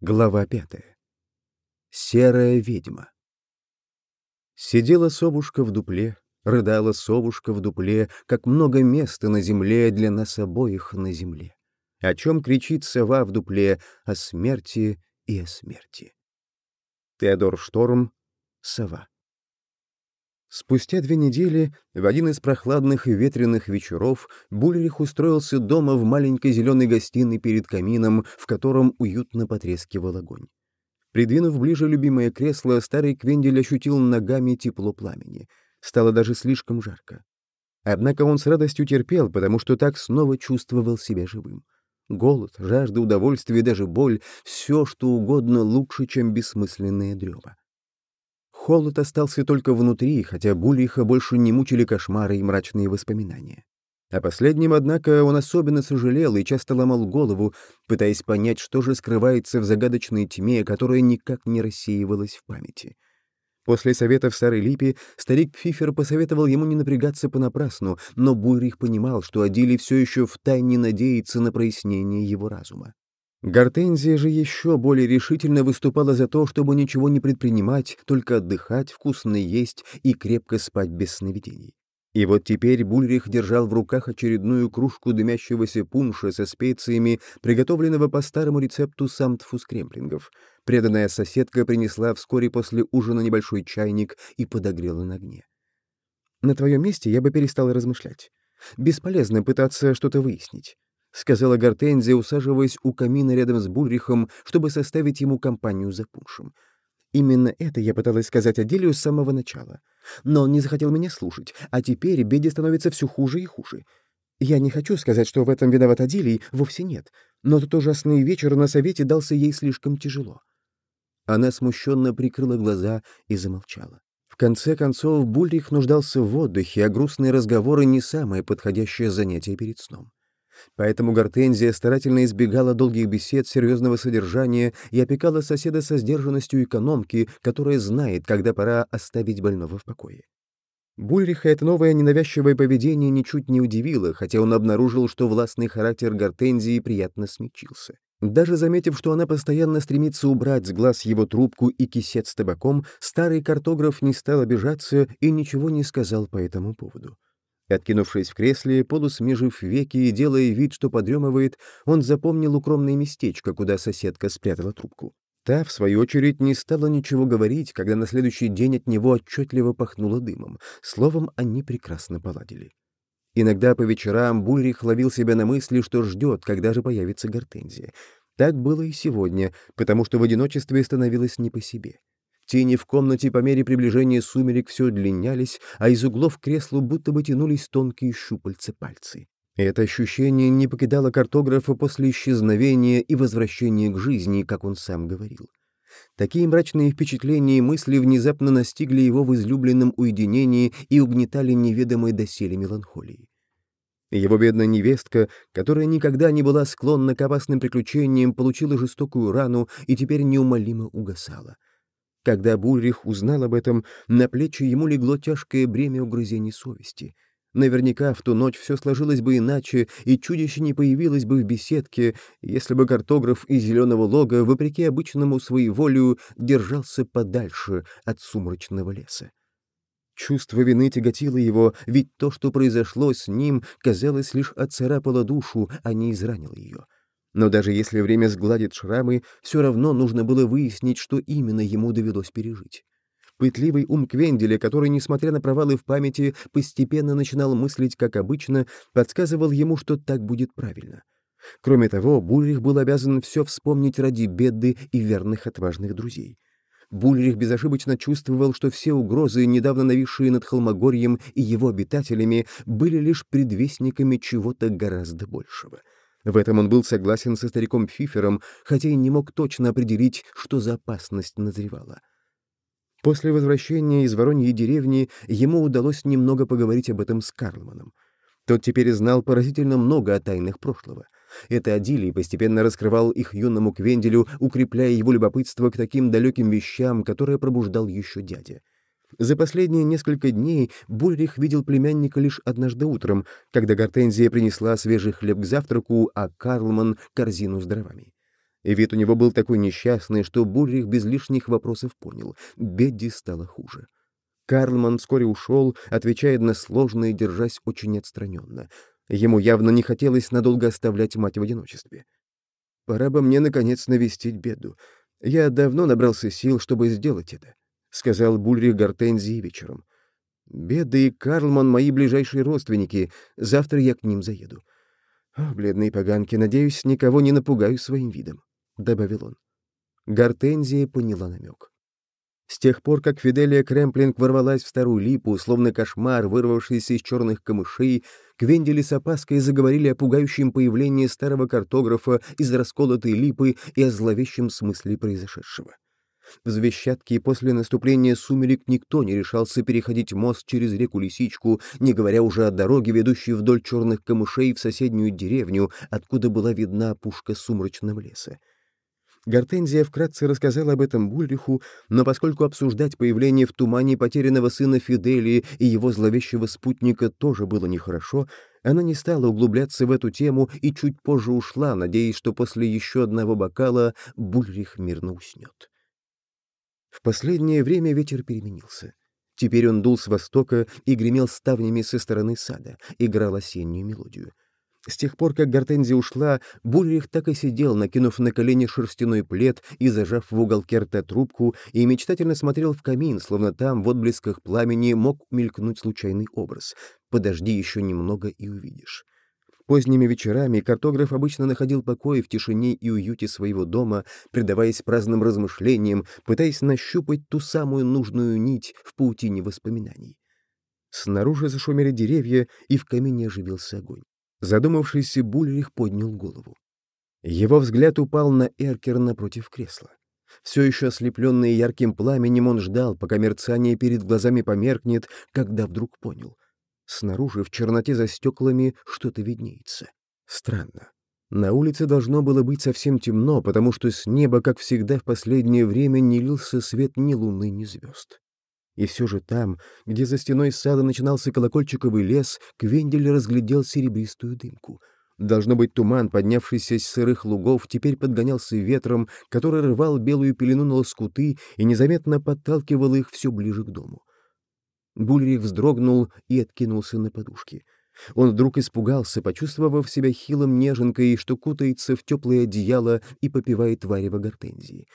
Глава пятая. Серая ведьма. Сидела совушка в дупле, рыдала совушка в дупле, как много места на земле для нас обоих на земле. О чем кричит сова в дупле? О смерти и о смерти. Теодор Шторм. Сова. Спустя две недели, в один из прохладных и ветреных вечеров, Бульрих устроился дома в маленькой зеленой гостиной перед камином, в котором уютно потрескивал огонь. Придвинув ближе любимое кресло, старый Квендель ощутил ногами тепло пламени. Стало даже слишком жарко. Однако он с радостью терпел, потому что так снова чувствовал себя живым. Голод, жажда удовольствия и даже боль — все, что угодно лучше, чем бессмысленная древа. Холод остался только внутри, хотя Бульриха больше не мучили кошмары и мрачные воспоминания. О последнем, однако, он особенно сожалел и часто ломал голову, пытаясь понять, что же скрывается в загадочной тьме, которая никак не рассеивалась в памяти. После совета в Старой Липе старик Пфифер посоветовал ему не напрягаться понапрасну, но Бульрих понимал, что Адили все еще втайне надеется на прояснение его разума. Гортензия же еще более решительно выступала за то, чтобы ничего не предпринимать, только отдыхать, вкусно есть и крепко спать без сновидений. И вот теперь Бульрих держал в руках очередную кружку дымящегося пунша со специями, приготовленного по старому рецепту самтфус кремплингов. Преданная соседка принесла вскоре после ужина небольшой чайник и подогрела на огне. «На твоем месте я бы перестала размышлять. Бесполезно пытаться что-то выяснить. — сказала Гортензия, усаживаясь у камина рядом с Бульрихом, чтобы составить ему компанию за пуншем. Именно это я пыталась сказать Аделию с самого начала. Но он не захотел меня слушать, а теперь беде становится все хуже и хуже. Я не хочу сказать, что в этом виноват Аделий, вовсе нет. Но тот ужасный вечер на совете дался ей слишком тяжело. Она смущенно прикрыла глаза и замолчала. В конце концов, Бульрих нуждался в отдыхе, а грустные разговоры — не самое подходящее занятие перед сном. Поэтому Гортензия старательно избегала долгих бесед серьезного содержания и опекала соседа со сдержанностью экономки, которая знает, когда пора оставить больного в покое. Бульриха это новое ненавязчивое поведение ничуть не удивило, хотя он обнаружил, что властный характер Гортензии приятно смягчился. Даже заметив, что она постоянно стремится убрать с глаз его трубку и кисет с табаком, старый картограф не стал обижаться и ничего не сказал по этому поводу. Откинувшись в кресле, полусмежив веки и делая вид, что подремывает, он запомнил укромное местечко, куда соседка спрятала трубку. Та, в свою очередь, не стала ничего говорить, когда на следующий день от него отчетливо пахнуло дымом. Словом, они прекрасно поладили. Иногда по вечерам Бульрих ловил себя на мысли, что ждет, когда же появится гортензия. Так было и сегодня, потому что в одиночестве становилось не по себе. Тени в комнате по мере приближения сумерек все длиннялись, а из углов к креслу будто бы тянулись тонкие щупальца пальцы. Это ощущение не покидало картографа после исчезновения и возвращения к жизни, как он сам говорил. Такие мрачные впечатления и мысли внезапно настигли его в излюбленном уединении и угнетали неведомой доселе меланхолии. Его бедная невестка, которая никогда не была склонна к опасным приключениям, получила жестокую рану и теперь неумолимо угасала. Когда Бульрих узнал об этом, на плечи ему легло тяжкое бремя угрызений совести. Наверняка в ту ночь все сложилось бы иначе, и чудище не появилось бы в беседке, если бы картограф из Зеленого Лога, вопреки обычному своеволию, держался подальше от сумрачного леса. Чувство вины тяготило его, ведь то, что произошло с ним, казалось, лишь отцарапало душу, а не изранило ее. Но даже если время сгладит шрамы, все равно нужно было выяснить, что именно ему довелось пережить. Пытливый ум Квенделя, который, несмотря на провалы в памяти, постепенно начинал мыслить как обычно, подсказывал ему, что так будет правильно. Кроме того, Бульрих был обязан все вспомнить ради беды и верных отважных друзей. Бульрих безошибочно чувствовал, что все угрозы, недавно нависшие над Холмогорьем и его обитателями, были лишь предвестниками чего-то гораздо большего — в этом он был согласен со стариком Фифером, хотя и не мог точно определить, что за опасность назревала. После возвращения из Вороньей деревни ему удалось немного поговорить об этом с Карлманом. Тот теперь знал поразительно много о тайнах прошлого. Это Адилий постепенно раскрывал их юному Квенделю, укрепляя его любопытство к таким далеким вещам, которые пробуждал еще дядя. За последние несколько дней Бульрих видел племянника лишь однажды утром, когда Гортензия принесла свежий хлеб к завтраку, а Карлман — корзину с дровами. И вид у него был такой несчастный, что Бульрих без лишних вопросов понял — Бедди стало хуже. Карлман вскоре ушел, отвечая на сложное, держась очень отстраненно. Ему явно не хотелось надолго оставлять мать в одиночестве. «Пора бы мне, наконец, навестить беду. Я давно набрался сил, чтобы сделать это», — сказал Бульрих Гортензии вечером. «Беда и Карлман — мои ближайшие родственники. Завтра я к ним заеду. О, бледные поганки, надеюсь, никого не напугаю своим видом», — добавил он. Гортензия поняла намек. С тех пор, как Фиделия Кремплинг ворвалась в старую липу, словно кошмар, вырвавшийся из черных камышей, Квендели с опаской заговорили о пугающем появлении старого картографа из расколотой липы и о зловещем смысле произошедшего. В Звещатке после наступления сумерек никто не решался переходить мост через реку Лисичку, не говоря уже о дороге, ведущей вдоль черных камышей в соседнюю деревню, откуда была видна опушка сумрачного леса. Гортензия вкратце рассказала об этом Бульриху, но поскольку обсуждать появление в тумане потерянного сына Фиделии и его зловещего спутника тоже было нехорошо, она не стала углубляться в эту тему и чуть позже ушла, надеясь, что после еще одного бокала Бульрих мирно уснет. В последнее время ветер переменился. Теперь он дул с востока и гремел ставнями со стороны сада, играл осеннюю мелодию. С тех пор, как Гортензия ушла, Бульрих так и сидел, накинув на колени шерстяной плед и зажав в уголке рта трубку, и мечтательно смотрел в камин, словно там, в отблесках пламени, мог мелькнуть случайный образ. «Подожди еще немного и увидишь». Поздними вечерами картограф обычно находил покой в тишине и уюте своего дома, предаваясь праздным размышлениям, пытаясь нащупать ту самую нужную нить в паутине воспоминаний. Снаружи зашумели деревья, и в камине оживился огонь. Задумавшийся Бульрих поднял голову. Его взгляд упал на эркер напротив кресла. Все еще ослепленный ярким пламенем он ждал, пока мерцание перед глазами померкнет, когда вдруг понял. Снаружи, в черноте за стеклами, что-то виднеется. Странно. На улице должно было быть совсем темно, потому что с неба, как всегда в последнее время, не лился свет ни луны, ни звезд. И все же там, где за стеной сада начинался колокольчиковый лес, Квендель разглядел серебристую дымку. Должно быть, туман, поднявшийся с сырых лугов, теперь подгонялся ветром, который рвал белую пелену на лоскуты и незаметно подталкивал их все ближе к дому. Бульрих вздрогнул и откинулся на подушки. Он вдруг испугался, почувствовав себя хилым неженкой, что кутается в теплое одеяло и попивает варево гортензии.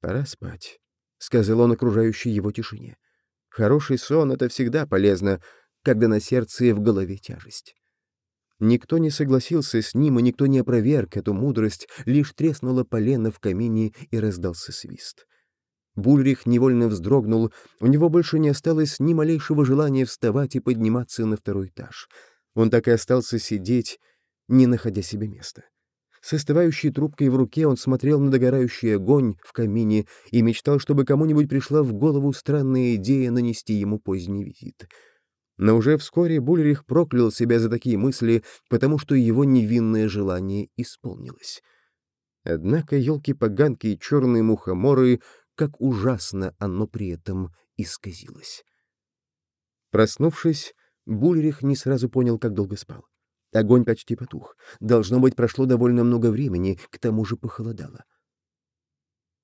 «Пора спать», — сказал он окружающей его тишине. «Хороший сон — это всегда полезно, когда на сердце и в голове тяжесть». Никто не согласился с ним, и никто не опроверг эту мудрость, лишь треснуло полено в камине и раздался свист. Бульрих невольно вздрогнул, у него больше не осталось ни малейшего желания вставать и подниматься на второй этаж. Он так и остался сидеть, не находя себе места. С остывающей трубкой в руке он смотрел на догорающий огонь в камине и мечтал, чтобы кому-нибудь пришла в голову странная идея нанести ему поздний визит. Но уже вскоре Бульрих проклял себя за такие мысли, потому что его невинное желание исполнилось. Однако елки-поганки и черные мухоморы, как ужасно оно при этом исказилось. Проснувшись, Бульрих не сразу понял, как долго спал. Огонь почти потух. Должно быть, прошло довольно много времени, к тому же похолодало.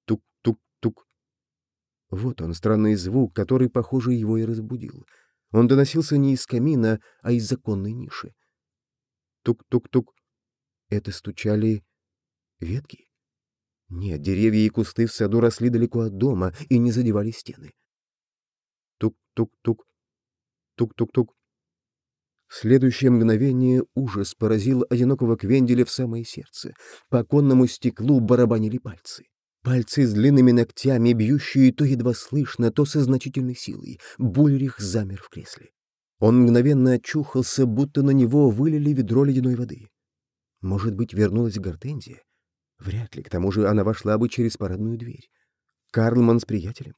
Тук-тук-тук. Вот он, странный звук, который, похоже, его и разбудил. Он доносился не из камина, а из законной ниши. Тук-тук-тук. Это стучали ветки? Нет, деревья и кусты в саду росли далеко от дома и не задевали стены. Тук-тук-тук. Тук-тук-тук. В следующее мгновение ужас поразил одинокого Квенделя в самое сердце. По оконному стеклу барабанили пальцы. Пальцы с длинными ногтями, бьющие то едва слышно, то со значительной силой. Бульрих замер в кресле. Он мгновенно очухался, будто на него вылили ведро ледяной воды. Может быть, вернулась Гортензия? Вряд ли, к тому же она вошла бы через парадную дверь. Карлман с приятелем?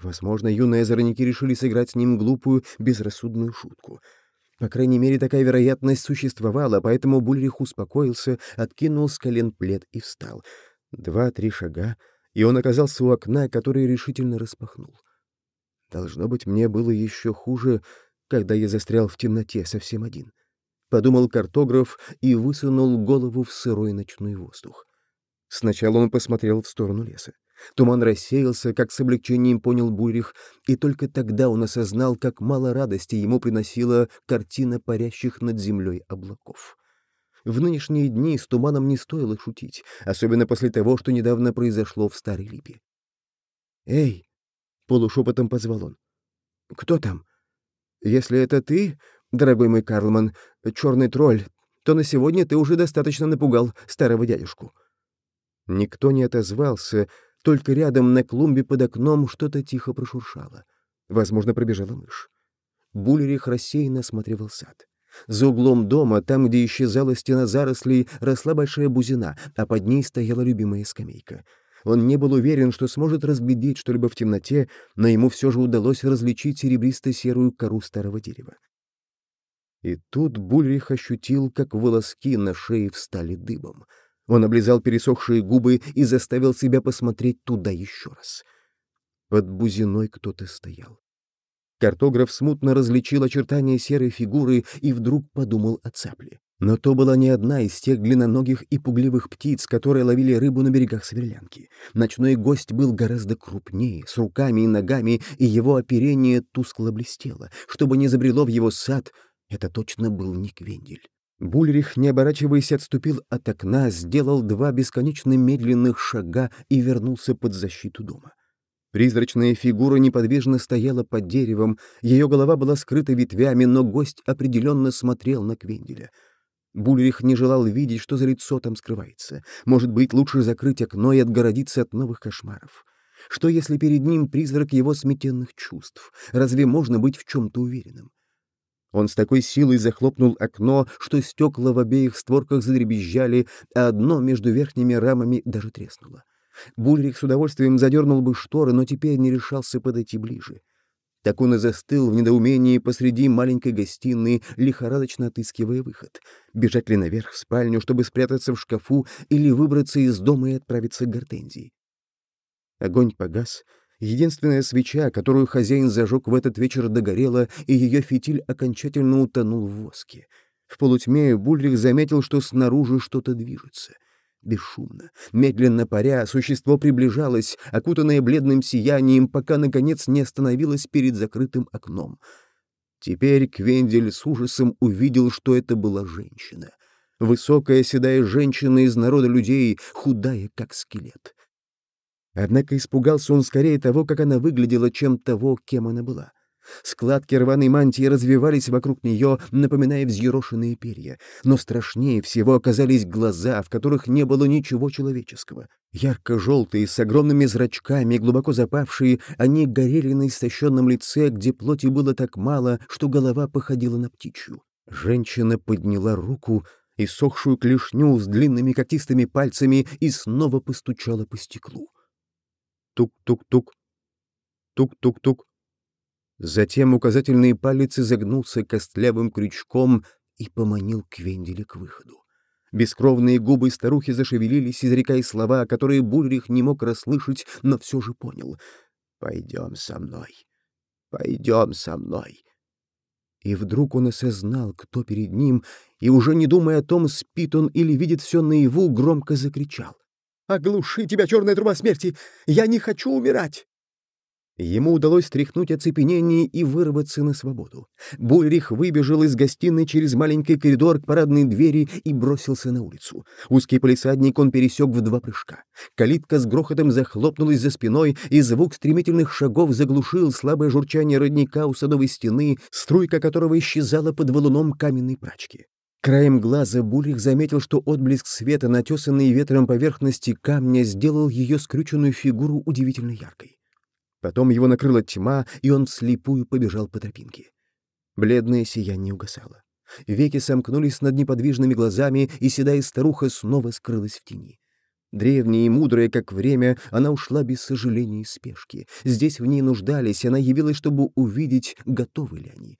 Возможно, юные озорники решили сыграть с ним глупую, безрассудную шутку — по крайней мере, такая вероятность существовала, поэтому Бульрих успокоился, откинул с колен плед и встал. Два-три шага, и он оказался у окна, которое решительно распахнул. Должно быть, мне было еще хуже, когда я застрял в темноте совсем один. Подумал картограф и высунул голову в сырой ночной воздух. Сначала он посмотрел в сторону леса. Туман рассеялся, как с облегчением понял Бурих, и только тогда он осознал, как мало радости ему приносила картина парящих над землей облаков. В нынешние дни с туманом не стоило шутить, особенно после того, что недавно произошло в Старой Липе. «Эй!» — полушепотом позвал он. «Кто там? Если это ты, дорогой мой Карлман, черный тролль, то на сегодня ты уже достаточно напугал старого дядюшку». Никто не отозвался, только рядом на клумбе под окном что-то тихо прошуршало. Возможно, пробежала мышь. Булерих рассеянно осматривал сад. За углом дома, там, где исчезала стена зарослей, росла большая бузина, а под ней стояла любимая скамейка. Он не был уверен, что сможет разглядеть что-либо в темноте, но ему все же удалось различить серебристо-серую кору старого дерева. И тут Бульрих ощутил, как волоски на шее встали дыбом — он облизал пересохшие губы и заставил себя посмотреть туда еще раз. Под бузиной кто-то стоял. Картограф смутно различил очертания серой фигуры и вдруг подумал о цапле. Но то была не одна из тех длинноногих и пугливых птиц, которые ловили рыбу на берегах Сверлянки. Ночной гость был гораздо крупнее, с руками и ногами, и его оперение тускло блестело. Чтобы не забрело в его сад, это точно был не Квендель. Бульрих, не оборачиваясь, отступил от окна, сделал два бесконечно медленных шага и вернулся под защиту дома. Призрачная фигура неподвижно стояла под деревом, ее голова была скрыта ветвями, но гость определенно смотрел на Квенделя. Бульрих не желал видеть, что за лицо там скрывается. Может быть, лучше закрыть окно и отгородиться от новых кошмаров. Что, если перед ним призрак его сметенных чувств? Разве можно быть в чем-то уверенным? Он с такой силой захлопнул окно, что стекла в обеих створках задребезжали, а одно между верхними рамами даже треснуло. Бульрих с удовольствием задернул бы шторы, но теперь не решался подойти ближе. Так он и застыл в недоумении посреди маленькой гостиной, лихорадочно отыскивая выход. Бежать ли наверх в спальню, чтобы спрятаться в шкафу, или выбраться из дома и отправиться к гортензии? Огонь погас, Единственная свеча, которую хозяин зажег в этот вечер, догорела, и ее фитиль окончательно утонул в воске. В полутьме Бульрих заметил, что снаружи что-то движется. Бесшумно, медленно паря, существо приближалось, окутанное бледным сиянием, пока, наконец, не остановилось перед закрытым окном. Теперь Квендель с ужасом увидел, что это была женщина. Высокая седая женщина из народа людей, худая, как скелет. Однако испугался он скорее того, как она выглядела, чем того, кем она была. Складки рваной мантии развивались вокруг нее, напоминая взъерошенные перья. Но страшнее всего оказались глаза, в которых не было ничего человеческого. Ярко-желтые, с огромными зрачками, глубоко запавшие, они горели на истощенном лице, где плоти было так мало, что голова походила на птичью. Женщина подняла руку, и сохшую клешню с длинными когтистыми пальцами и снова постучала по стеклу. Тук-тук-тук. Тук-тук-тук. Затем указательный палец изогнулся костлявым крючком и поманил Квенделя к выходу. Бескровные губы старухи зашевелились, изрекая слова, которые Бульрих не мог расслышать, но все же понял. «Пойдем со мной. Пойдем со мной». И вдруг он осознал, кто перед ним, и, уже не думая о том, спит он или видит все наяву, громко закричал. Оглуши тебя, черная труба смерти! Я не хочу умирать!» Ему удалось стряхнуть оцепенение и вырваться на свободу. Бульрих выбежал из гостиной через маленький коридор к парадной двери и бросился на улицу. Узкий полисадник он пересек в два прыжка. Калитка с грохотом захлопнулась за спиной, и звук стремительных шагов заглушил слабое журчание родника у садовой стены, струйка которого исчезала под валуном каменной прачки. Краем глаза Булих заметил, что отблеск света на тесанной ветром поверхности камня сделал ее скрюченную фигуру удивительно яркой. Потом его накрыла тьма, и он вслепую побежал по тропинке. Бледное сияние угасало. Веки сомкнулись над неподвижными глазами, и седая старуха снова скрылась в тени. Древняя и мудрая, как время, она ушла без сожаления и спешки. Здесь в ней нуждались, она явилась, чтобы увидеть, готовы ли они.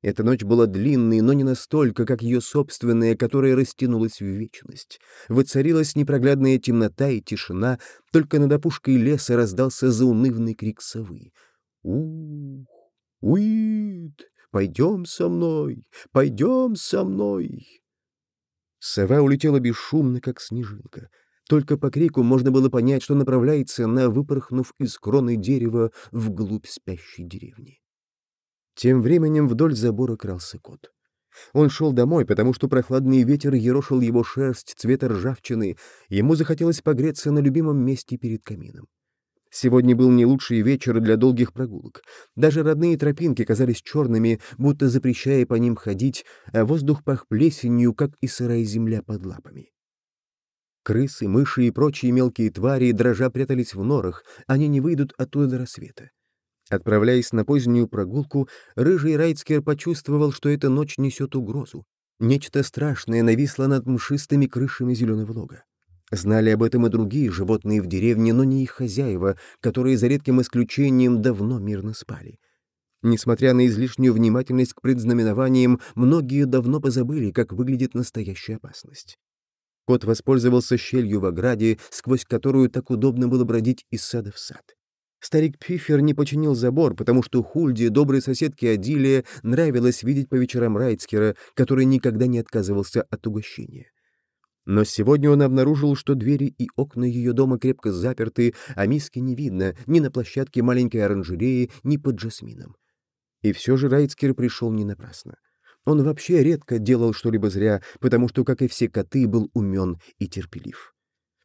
Эта ночь была длинной, но не настолько, как ее собственная, которая растянулась в вечность. Воцарилась непроглядная темнота и тишина, только над опушкой леса раздался заунывный крик совы. «Ух! Уит! Пойдем со мной! Пойдем со мной!» Сова улетела бесшумно, как снежинка. Только по крику можно было понять, что направляется она, выпорхнув из кроны дерева вглубь спящей деревни. Тем временем вдоль забора крался кот. Он шел домой, потому что прохладный ветер ерошил его шерсть цвета ржавчины, ему захотелось погреться на любимом месте перед камином. Сегодня был не лучший вечер для долгих прогулок. Даже родные тропинки казались черными, будто запрещая по ним ходить, а воздух пах плесенью, как и сырая земля под лапами. Крысы, мыши и прочие мелкие твари дрожа прятались в норах, они не выйдут оттуда до рассвета. Отправляясь на позднюю прогулку, рыжий Райцкер почувствовал, что эта ночь несет угрозу. Нечто страшное нависло над мшистыми крышами зеленого лога. Знали об этом и другие животные в деревне, но не их хозяева, которые за редким исключением давно мирно спали. Несмотря на излишнюю внимательность к предзнаменованиям, многие давно позабыли, как выглядит настоящая опасность. Кот воспользовался щелью в ограде, сквозь которую так удобно было бродить из сада в сад. Старик Пифер не починил забор, потому что Хульде, доброй соседке Адилия, нравилось видеть по вечерам Райцкера, который никогда не отказывался от угощения. Но сегодня он обнаружил, что двери и окна ее дома крепко заперты, а миски не видно ни на площадке маленькой оранжереи, ни под жасмином. И все же Райцкер пришел не напрасно. Он вообще редко делал что-либо зря, потому что, как и все коты, был умен и терпелив.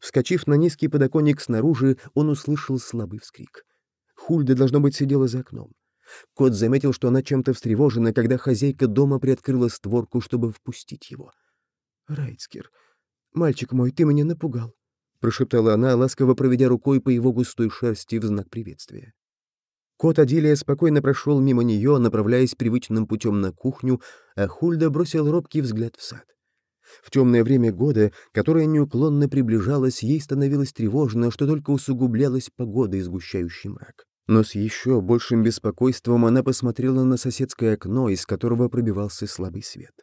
Вскочив на низкий подоконник снаружи, он услышал слабый вскрик. Хульда, должно быть, сидела за окном. Кот заметил, что она чем-то встревожена, когда хозяйка дома приоткрыла створку, чтобы впустить его. «Райцкер, мальчик мой, ты меня напугал», — прошептала она, ласково проведя рукой по его густой шерсти в знак приветствия. Кот Адилия спокойно прошел мимо нее, направляясь привычным путем на кухню, а Хульда бросил робкий взгляд в сад. В темное время года, которое неуклонно приближалось, ей становилось тревожно, что только усугублялась погода и сгущающий мрак. Но с еще большим беспокойством она посмотрела на соседское окно, из которого пробивался слабый свет.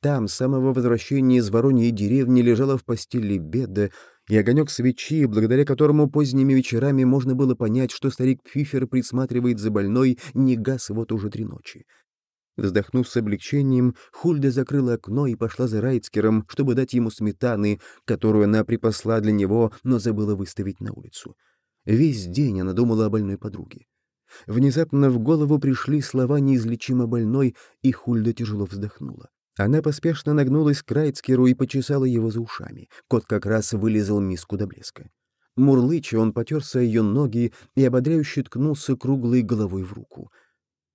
Там, с самого возвращения из Вороньей деревни, лежала в постели беда, и огонек свечи, благодаря которому поздними вечерами можно было понять, что старик Пфифер присматривает за больной, не гас вот уже три ночи. Вздохнув с облегчением, Хульда закрыла окно и пошла за Райцкером, чтобы дать ему сметаны, которую она припасла для него, но забыла выставить на улицу. Весь день она думала о больной подруге. Внезапно в голову пришли слова неизлечимо больной, и Хульда тяжело вздохнула. Она поспешно нагнулась к Райцкеру и почесала его за ушами. Кот как раз вылезал миску до блеска. Мурлыча он потерся ее ноги и ободряюще ткнулся круглой головой в руку —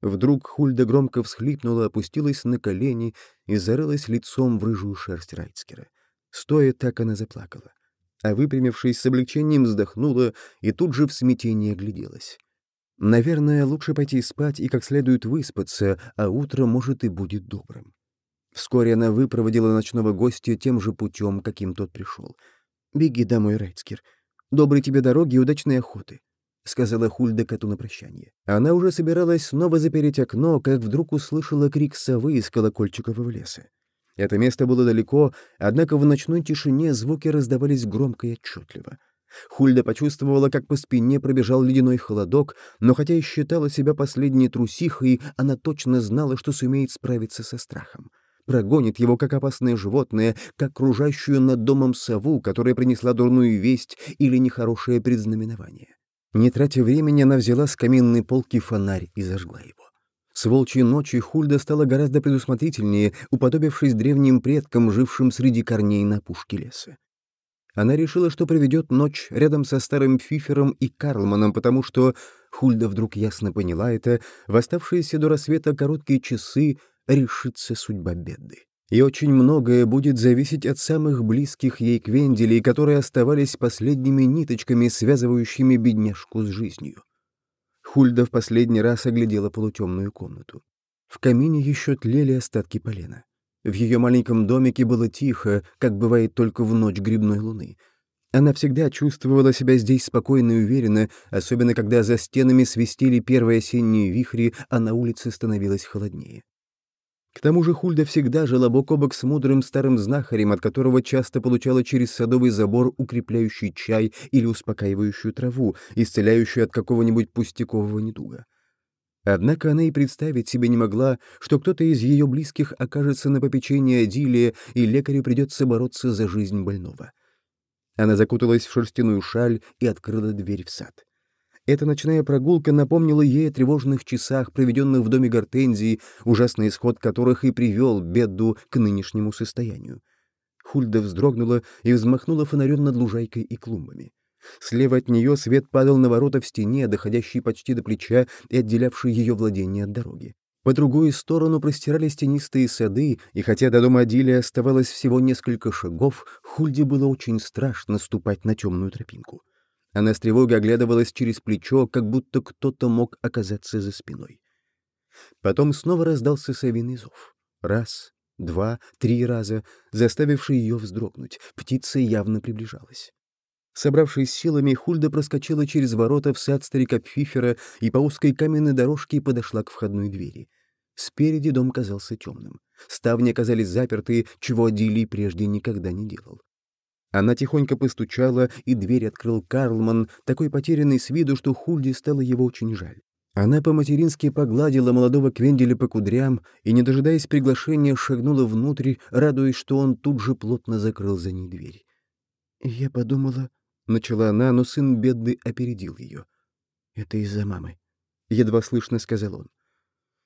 Вдруг Хульда громко всхлипнула, опустилась на колени и зарылась лицом в рыжую шерсть Райцкера. Стоя так она заплакала. А выпрямившись с облегчением вздохнула и тут же в смятении огляделась. Наверное, лучше пойти спать и как следует выспаться, а утро, может, и будет добрым. Вскоре она выпроводила ночного гостя тем же путем, каким тот пришел. «Беги домой, Райцкер. Доброй тебе дороги и удачной охоты. — сказала Хульда коту на прощание. Она уже собиралась снова запереть окно, как вдруг услышала крик совы из колокольчикового леса. Это место было далеко, однако в ночной тишине звуки раздавались громко и отчетливо. Хульда почувствовала, как по спине пробежал ледяной холодок, но хотя и считала себя последней трусихой, она точно знала, что сумеет справиться со страхом. Прогонит его, как опасное животное, как кружащую над домом сову, которая принесла дурную весть или нехорошее предзнаменование. Не тратя времени, она взяла с каминной полки фонарь и зажгла его. С волчьей ночи Хульда стала гораздо предусмотрительнее, уподобившись древним предкам, жившим среди корней на пушке леса. Она решила, что проведет ночь рядом со старым Фифером и Карлманом, потому что, Хульда вдруг ясно поняла это, в оставшиеся до рассвета короткие часы решится судьба беды. И очень многое будет зависеть от самых близких ей квенделей, которые оставались последними ниточками, связывающими бедняжку с жизнью. Хульда в последний раз оглядела полутемную комнату. В камине еще тлели остатки полена. В ее маленьком домике было тихо, как бывает только в ночь грибной луны. Она всегда чувствовала себя здесь спокойно и уверенно, особенно когда за стенами свистели первые осенние вихри, а на улице становилось холоднее. К тому же Хульда всегда жила бок о бок с мудрым старым знахарем, от которого часто получала через садовый забор укрепляющий чай или успокаивающую траву, исцеляющую от какого-нибудь пустякового недуга. Однако она и представить себе не могла, что кто-то из ее близких окажется на попечении Адилия, и лекарю придется бороться за жизнь больного. Она закуталась в шерстяную шаль и открыла дверь в сад. Эта ночная прогулка напомнила ей о тревожных часах, проведенных в доме Гортензии, ужасный исход которых и привел Бедду к нынешнему состоянию. Хульда вздрогнула и взмахнула фонарем над лужайкой и клумбами. Слева от нее свет падал на ворота в стене, доходящие почти до плеча и отделявшие ее владение от дороги. По другую сторону простирались тенистые сады, и хотя до дома Адили оставалось всего несколько шагов, Хульде было очень страшно ступать на темную тропинку. Она с тревогой оглядывалась через плечо, как будто кто-то мог оказаться за спиной. Потом снова раздался совиный зов. Раз, два, три раза, заставивший ее вздрогнуть. Птица явно приближалась. Собравшись силами, Хульда проскочила через ворота в сад старика Пфифера и по узкой каменной дорожке подошла к входной двери. Спереди дом казался темным. Ставни оказались заперты, чего Дили прежде никогда не делал. Она тихонько постучала, и дверь открыл Карлман, такой потерянный с виду, что Хульде стало его очень жаль. Она по-матерински погладила молодого Квенделя по кудрям и, не дожидаясь приглашения, шагнула внутрь, радуясь, что он тут же плотно закрыл за ней дверь. «Я подумала...» — начала она, но сын бедный опередил ее. «Это из-за мамы», — едва слышно сказал он.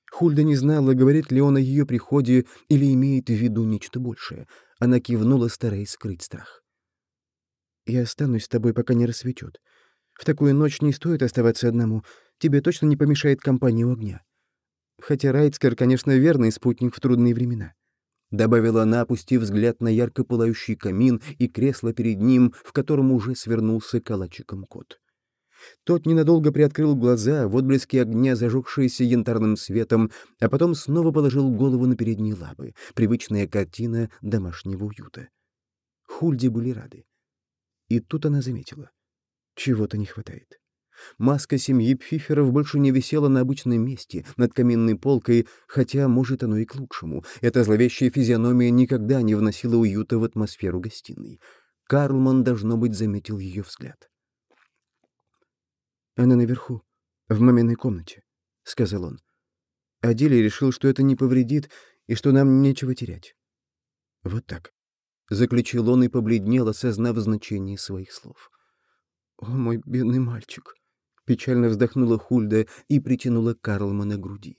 Хульда не знала, говорит ли он о ее приходе или имеет в виду нечто большее. Она кивнула, стараясь скрыть страх. «Я останусь с тобой, пока не рассветет. В такую ночь не стоит оставаться одному. Тебе точно не помешает компания огня. Хотя Райцкер, конечно, верный спутник в трудные времена». Добавила она, опустив взгляд на ярко пылающий камин и кресло перед ним, в котором уже свернулся калачиком кот. Тот ненадолго приоткрыл глаза в отблеске огня, зажегшиеся янтарным светом, а потом снова положил голову на передние лапы, привычная картина домашнего уюта. Хульде были рады. И тут она заметила. Чего-то не хватает. Маска семьи Пфиферов больше не висела на обычном месте, над каминной полкой, хотя, может, оно и к лучшему. Эта зловещая физиономия никогда не вносила уюта в атмосферу гостиной. Карлман, должно быть, заметил ее взгляд. «Она наверху, в маминой комнате», — сказал он. Адили решил, что это не повредит и что нам нечего терять. Вот так. Заключил он и побледнел, осознав значение своих слов. «О, мой бедный мальчик!» Печально вздохнула Хульда и притянула Карлмана к груди.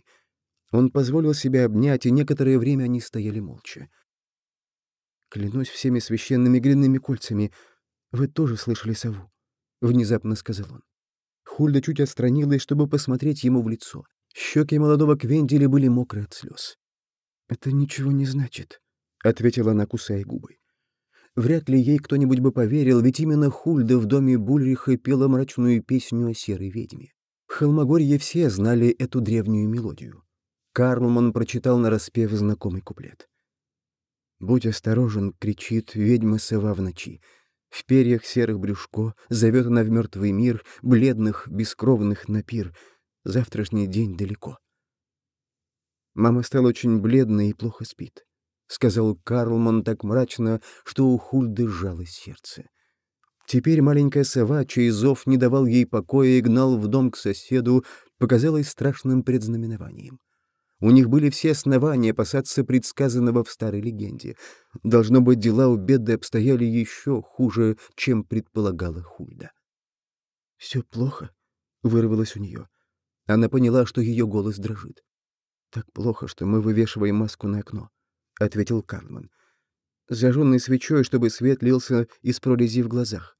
Он позволил себя обнять, и некоторое время они стояли молча. «Клянусь всеми священными гринными кольцами, вы тоже слышали сову?» — внезапно сказал он. Хульда чуть отстранилась, чтобы посмотреть ему в лицо. Щеки молодого Квентиля были мокрые от слез. «Это ничего не значит», — ответила она, кусая губы. Вряд ли ей кто-нибудь бы поверил, ведь именно Хульда в доме Бульриха пела мрачную песню о серой ведьме. В Холмогорье все знали эту древнюю мелодию. Карлман прочитал нараспев знакомый куплет. «Будь осторожен», — кричит ведьма-сова в ночи, — в перьях серых брюшко зовет она в мертвый мир, бледных, бескровных на пир. Завтрашний день далеко. Мама стала очень бледной и плохо спит. — сказал Карлман так мрачно, что у Хульды сжалось сердце. Теперь маленькая сова, чей зов не давал ей покоя и гнал в дом к соседу, показалась страшным предзнаменованием. У них были все основания опасаться предсказанного в старой легенде. Должно быть, дела у беды обстояли еще хуже, чем предполагала Хульда. «Все плохо?» — вырвалось у нее. Она поняла, что ее голос дрожит. «Так плохо, что мы вывешиваем маску на окно», — ответил Карлман. «Зажженной свечой, чтобы свет лился из прорези в глазах.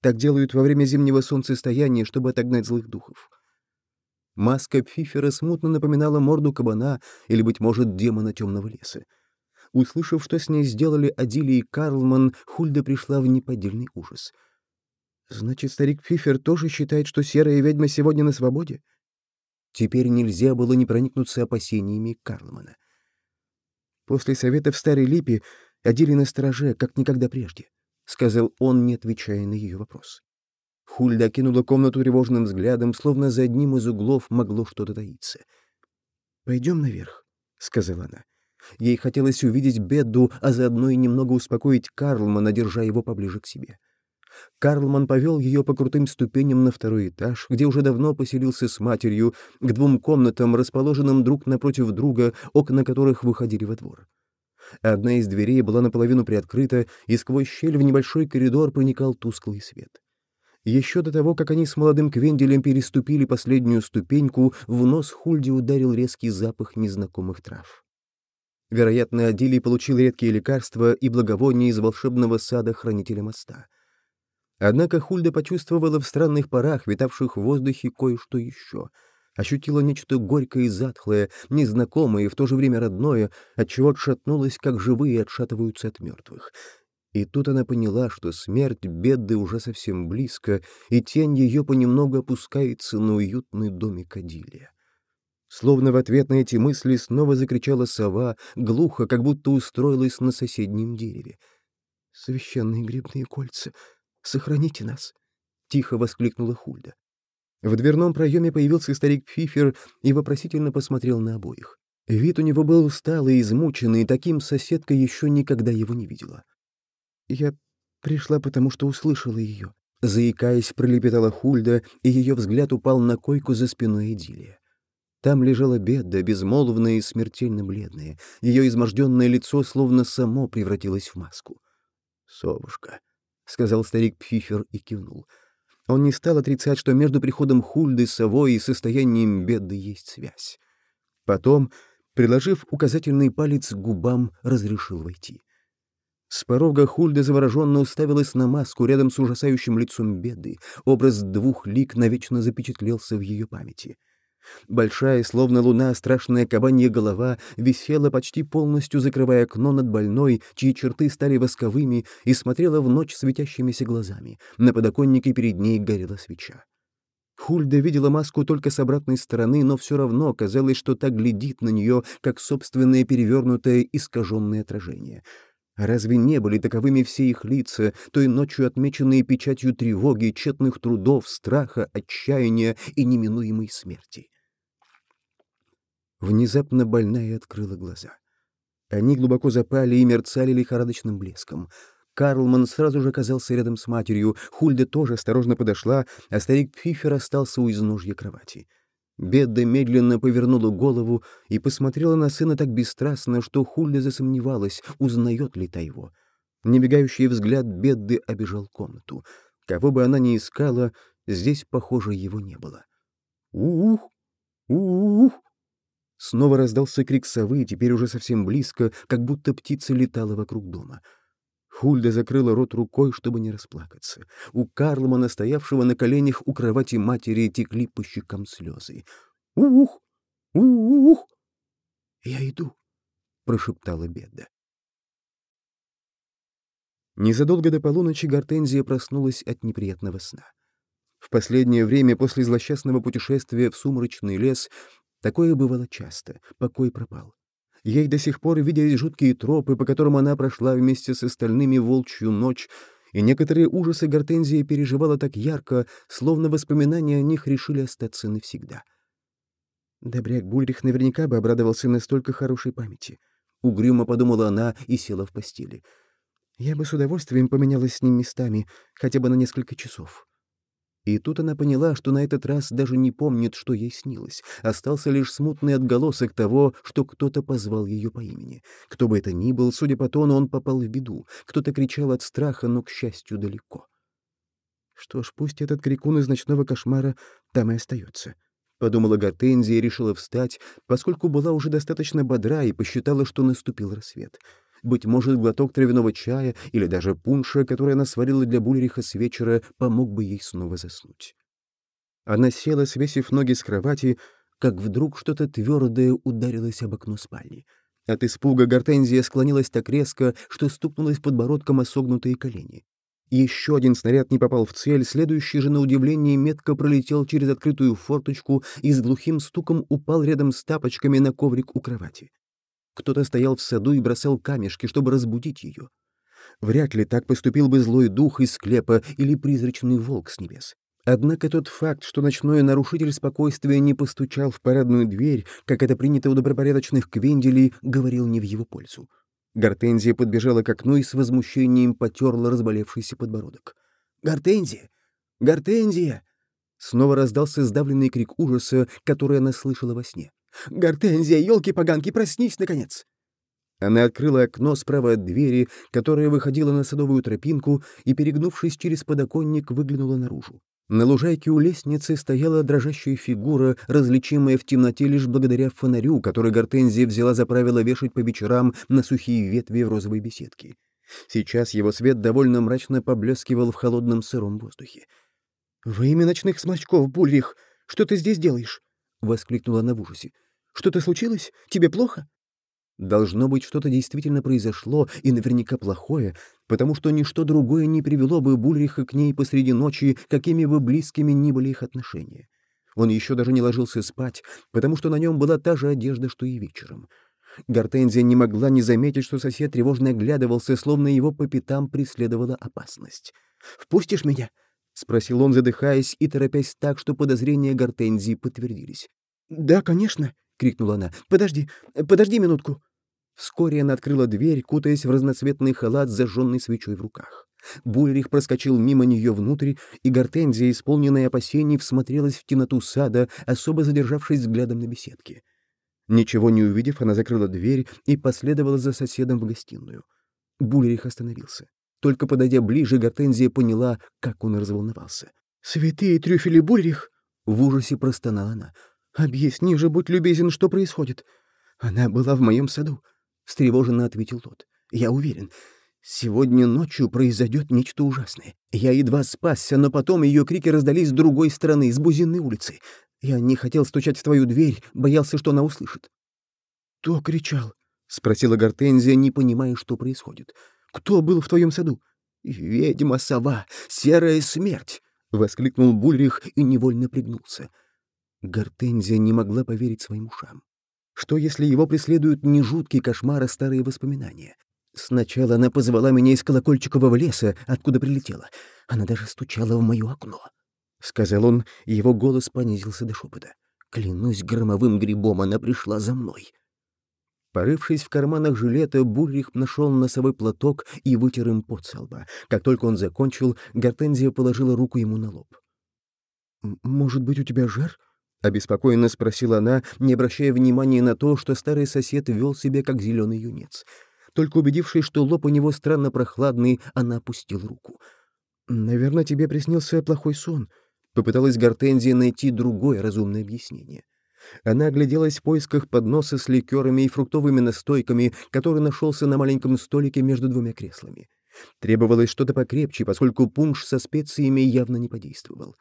Так делают во время зимнего солнцестояния, чтобы отогнать злых духов. Маска Пфифера смутно напоминала морду кабана или, быть может, демона темного леса. Услышав, что с ней сделали Адили и Карлман, Хульда пришла в неподдельный ужас. «Значит, старик Пфифер тоже считает, что серая ведьма сегодня на свободе?» Теперь нельзя было не проникнуться опасениями Карлмана. «После совета в Старой Липе Адили на стороже, как никогда прежде», — сказал он, не отвечая на ее вопрос. Хульда кинула комнату тревожным взглядом, словно за одним из углов могло что-то таиться. «Пойдем наверх», — сказала она. Ей хотелось увидеть Бедду, а заодно и немного успокоить Карлмана, держа его поближе к себе. Карлман повел ее по крутым ступеням на второй этаж, где уже давно поселился с матерью, к двум комнатам, расположенным друг напротив друга, окна которых выходили во двор. Одна из дверей была наполовину приоткрыта, и сквозь щель в небольшой коридор проникал тусклый свет. Еще до того, как они с молодым Квенделем переступили последнюю ступеньку, в нос Хульди ударил резкий запах незнакомых трав. Вероятно, Адилий получил редкие лекарства и благовония из волшебного сада Хранителя моста. Однако Хульда почувствовала в странных парах, витавших в воздухе, кое-что еще. Ощутила нечто горькое и затхлое, незнакомое и в то же время родное, отчего отшатнулась, как живые отшатываются от мертвых. И тут она поняла, что смерть беды уже совсем близко, и тень ее понемногу опускается на уютный домик Адилия. Словно в ответ на эти мысли снова закричала сова, глухо, как будто устроилась на соседнем дереве. «Священные грибные кольца, сохраните нас!» — тихо воскликнула Хульда. В дверном проеме появился старик Фифер и вопросительно посмотрел на обоих. Вид у него был усталый измученный, и таким соседка еще никогда его не видела. «Я пришла, потому что услышала ее», — заикаясь, пролепетала Хульда, и ее взгляд упал на койку за спиной Эдилия. Там лежала беда, безмолвная и смертельно бледная. Ее изможденное лицо словно само превратилось в маску. «Совушка», — сказал старик Пфифер и кивнул. Он не стал отрицать, что между приходом Хульды с совой и состоянием беды есть связь. Потом, приложив указательный палец к губам, разрешил войти. С порога Хульда завороженно уставилась на маску рядом с ужасающим лицом беды. Образ двух лик навечно запечатлелся в ее памяти. Большая, словно луна, страшная кабанья голова висела почти полностью, закрывая окно над больной, чьи черты стали восковыми, и смотрела в ночь светящимися глазами. На подоконнике перед ней горела свеча. Хульда видела маску только с обратной стороны, но все равно казалось, что так глядит на нее, как собственное перевернутое искаженное отражение. Разве не были таковыми все их лица, той ночью отмеченные печатью тревоги, тщетных трудов, страха, отчаяния и неминуемой смерти? Внезапно больная открыла глаза. Они глубоко запали и мерцали лихорадочным блеском. Карлман сразу же оказался рядом с матерью, Хульда тоже осторожно подошла, а старик Пфифер остался у изножья кровати. Бедда медленно повернула голову и посмотрела на сына так бесстрастно, что Хульда засомневалась, узнает ли та его. Небегающий взгляд Бедды обежал комнату. Кого бы она ни искала, здесь, похоже, его не было. «Ух! Ух!» Снова раздался крик совы, теперь уже совсем близко, как будто птица летала вокруг дома. Хульда закрыла рот рукой, чтобы не расплакаться. У Карлмана, стоявшего на коленях у кровати матери, текли по щекам слезы. «Ух! Ух!» «Я иду», — прошептала Беда. Незадолго до полуночи Гортензия проснулась от неприятного сна. В последнее время после злосчастного путешествия в сумрачный лес Такое бывало часто, покой пропал. Ей до сих пор виделись жуткие тропы, по которым она прошла вместе с остальными волчью ночь, и некоторые ужасы Гортензия переживала так ярко, словно воспоминания о них решили остаться навсегда. Добряк Бульрих наверняка бы обрадовался настолько хорошей памяти. Угрюмо подумала она и села в постели. Я бы с удовольствием поменялась с ним местами, хотя бы на несколько часов. И тут она поняла, что на этот раз даже не помнит, что ей снилось. Остался лишь смутный отголосок того, что кто-то позвал ее по имени. Кто бы это ни был, судя по тону, он попал в беду. Кто-то кричал от страха, но, к счастью, далеко. Что ж, пусть этот крикун из ночного кошмара там и остается. Подумала Гортензия и решила встать, поскольку была уже достаточно бодра и посчитала, что наступил рассвет. Быть может, глоток травяного чая или даже пунша, который она сварила для Бульриха с вечера, помог бы ей снова заснуть. Она села, свесив ноги с кровати, как вдруг что-то твердое ударилось об окно спальни. От испуга Гортензия склонилась так резко, что стукнулась подбородком о согнутые колени. Еще один снаряд не попал в цель, следующий же, на удивление, метко пролетел через открытую форточку и с глухим стуком упал рядом с тапочками на коврик у кровати. Кто-то стоял в саду и бросал камешки, чтобы разбудить ее. Вряд ли так поступил бы злой дух из склепа или призрачный волк с небес. Однако тот факт, что ночной нарушитель спокойствия не постучал в парадную дверь, как это принято у добропорядочных квенделей, говорил не в его пользу. Гортензия подбежала к окну и с возмущением потерла разболевшийся подбородок. «Гортензия! Гортензия!» Снова раздался сдавленный крик ужаса, который она слышала во сне. «Гортензия, елки-поганки, проснись, наконец!» Она открыла окно справа от двери, которая выходила на садовую тропинку, и, перегнувшись через подоконник, выглянула наружу. На лужайке у лестницы стояла дрожащая фигура, различимая в темноте лишь благодаря фонарю, который Гортензия взяла за правило вешать по вечерам на сухие ветви в розовой беседке. Сейчас его свет довольно мрачно поблескивал в холодном сыром воздухе. «Во имя ночных сморчков, Бульрих, что ты здесь делаешь?» — воскликнула она в ужасе. «Что-то случилось? Тебе плохо?» Должно быть, что-то действительно произошло, и наверняка плохое, потому что ничто другое не привело бы Бульриха к ней посреди ночи, какими бы близкими ни были их отношения. Он еще даже не ложился спать, потому что на нем была та же одежда, что и вечером. Гортензия не могла не заметить, что сосед тревожно оглядывался, словно его по пятам преследовала опасность. «Впустишь меня?» — спросил он, задыхаясь и торопясь так, что подозрения Гортензии подтвердились. «Да, конечно», — крикнула она. «Подожди, подожди минутку». Вскоре она открыла дверь, кутаясь в разноцветный халат с зажженной свечой в руках. Бульрих проскочил мимо нее внутрь, и Гортензия, исполненная опасений, всмотрелась в темноту сада, особо задержавшись взглядом на беседке. Ничего не увидев, она закрыла дверь и последовала за соседом в гостиную. Бульрих остановился. Только подойдя ближе, Гортензия поняла, как он разволновался. «Святые трюфели Бульрих!» — в ужасе простонала она. «Объясни же, будь любезен, что происходит. Она была в моем саду», — встревоженно ответил тот. «Я уверен, сегодня ночью произойдет нечто ужасное. Я едва спасся, но потом ее крики раздались с другой стороны, с Бузинной улицы. Я не хотел стучать в твою дверь, боялся, что она услышит». «Кто кричал?» — спросила Гортензия, не понимая, что происходит. «Кто был в твоем саду?» «Ведьма-сова! Серая смерть!» — воскликнул Бульрих и невольно пригнулся. Гортензия не могла поверить своим ушам. Что, если его преследуют не жуткие кошмары, старые воспоминания? Сначала она позвала меня из колокольчикового леса, откуда прилетела. Она даже стучала в мое окно. — сказал он, и его голос понизился до шепота. «Клянусь громовым грибом, она пришла за мной». Порывшись в карманах жилета, Бульрих нашел носовой платок и вытер им пот со лба. Как только он закончил, Гортензия положила руку ему на лоб. «Может быть, у тебя жар?» — обеспокоенно спросила она, не обращая внимания на то, что старый сосед вел себя как зеленый юнец. Только убедившись, что лоб у него странно прохладный, она опустила руку. «Наверное, тебе приснился плохой сон», — попыталась Гортензия найти другое разумное объяснение. Она огляделась в поисках подноса с ликерами и фруктовыми настойками, который нашелся на маленьком столике между двумя креслами. Требовалось что-то покрепче, поскольку пунш со специями явно не подействовал.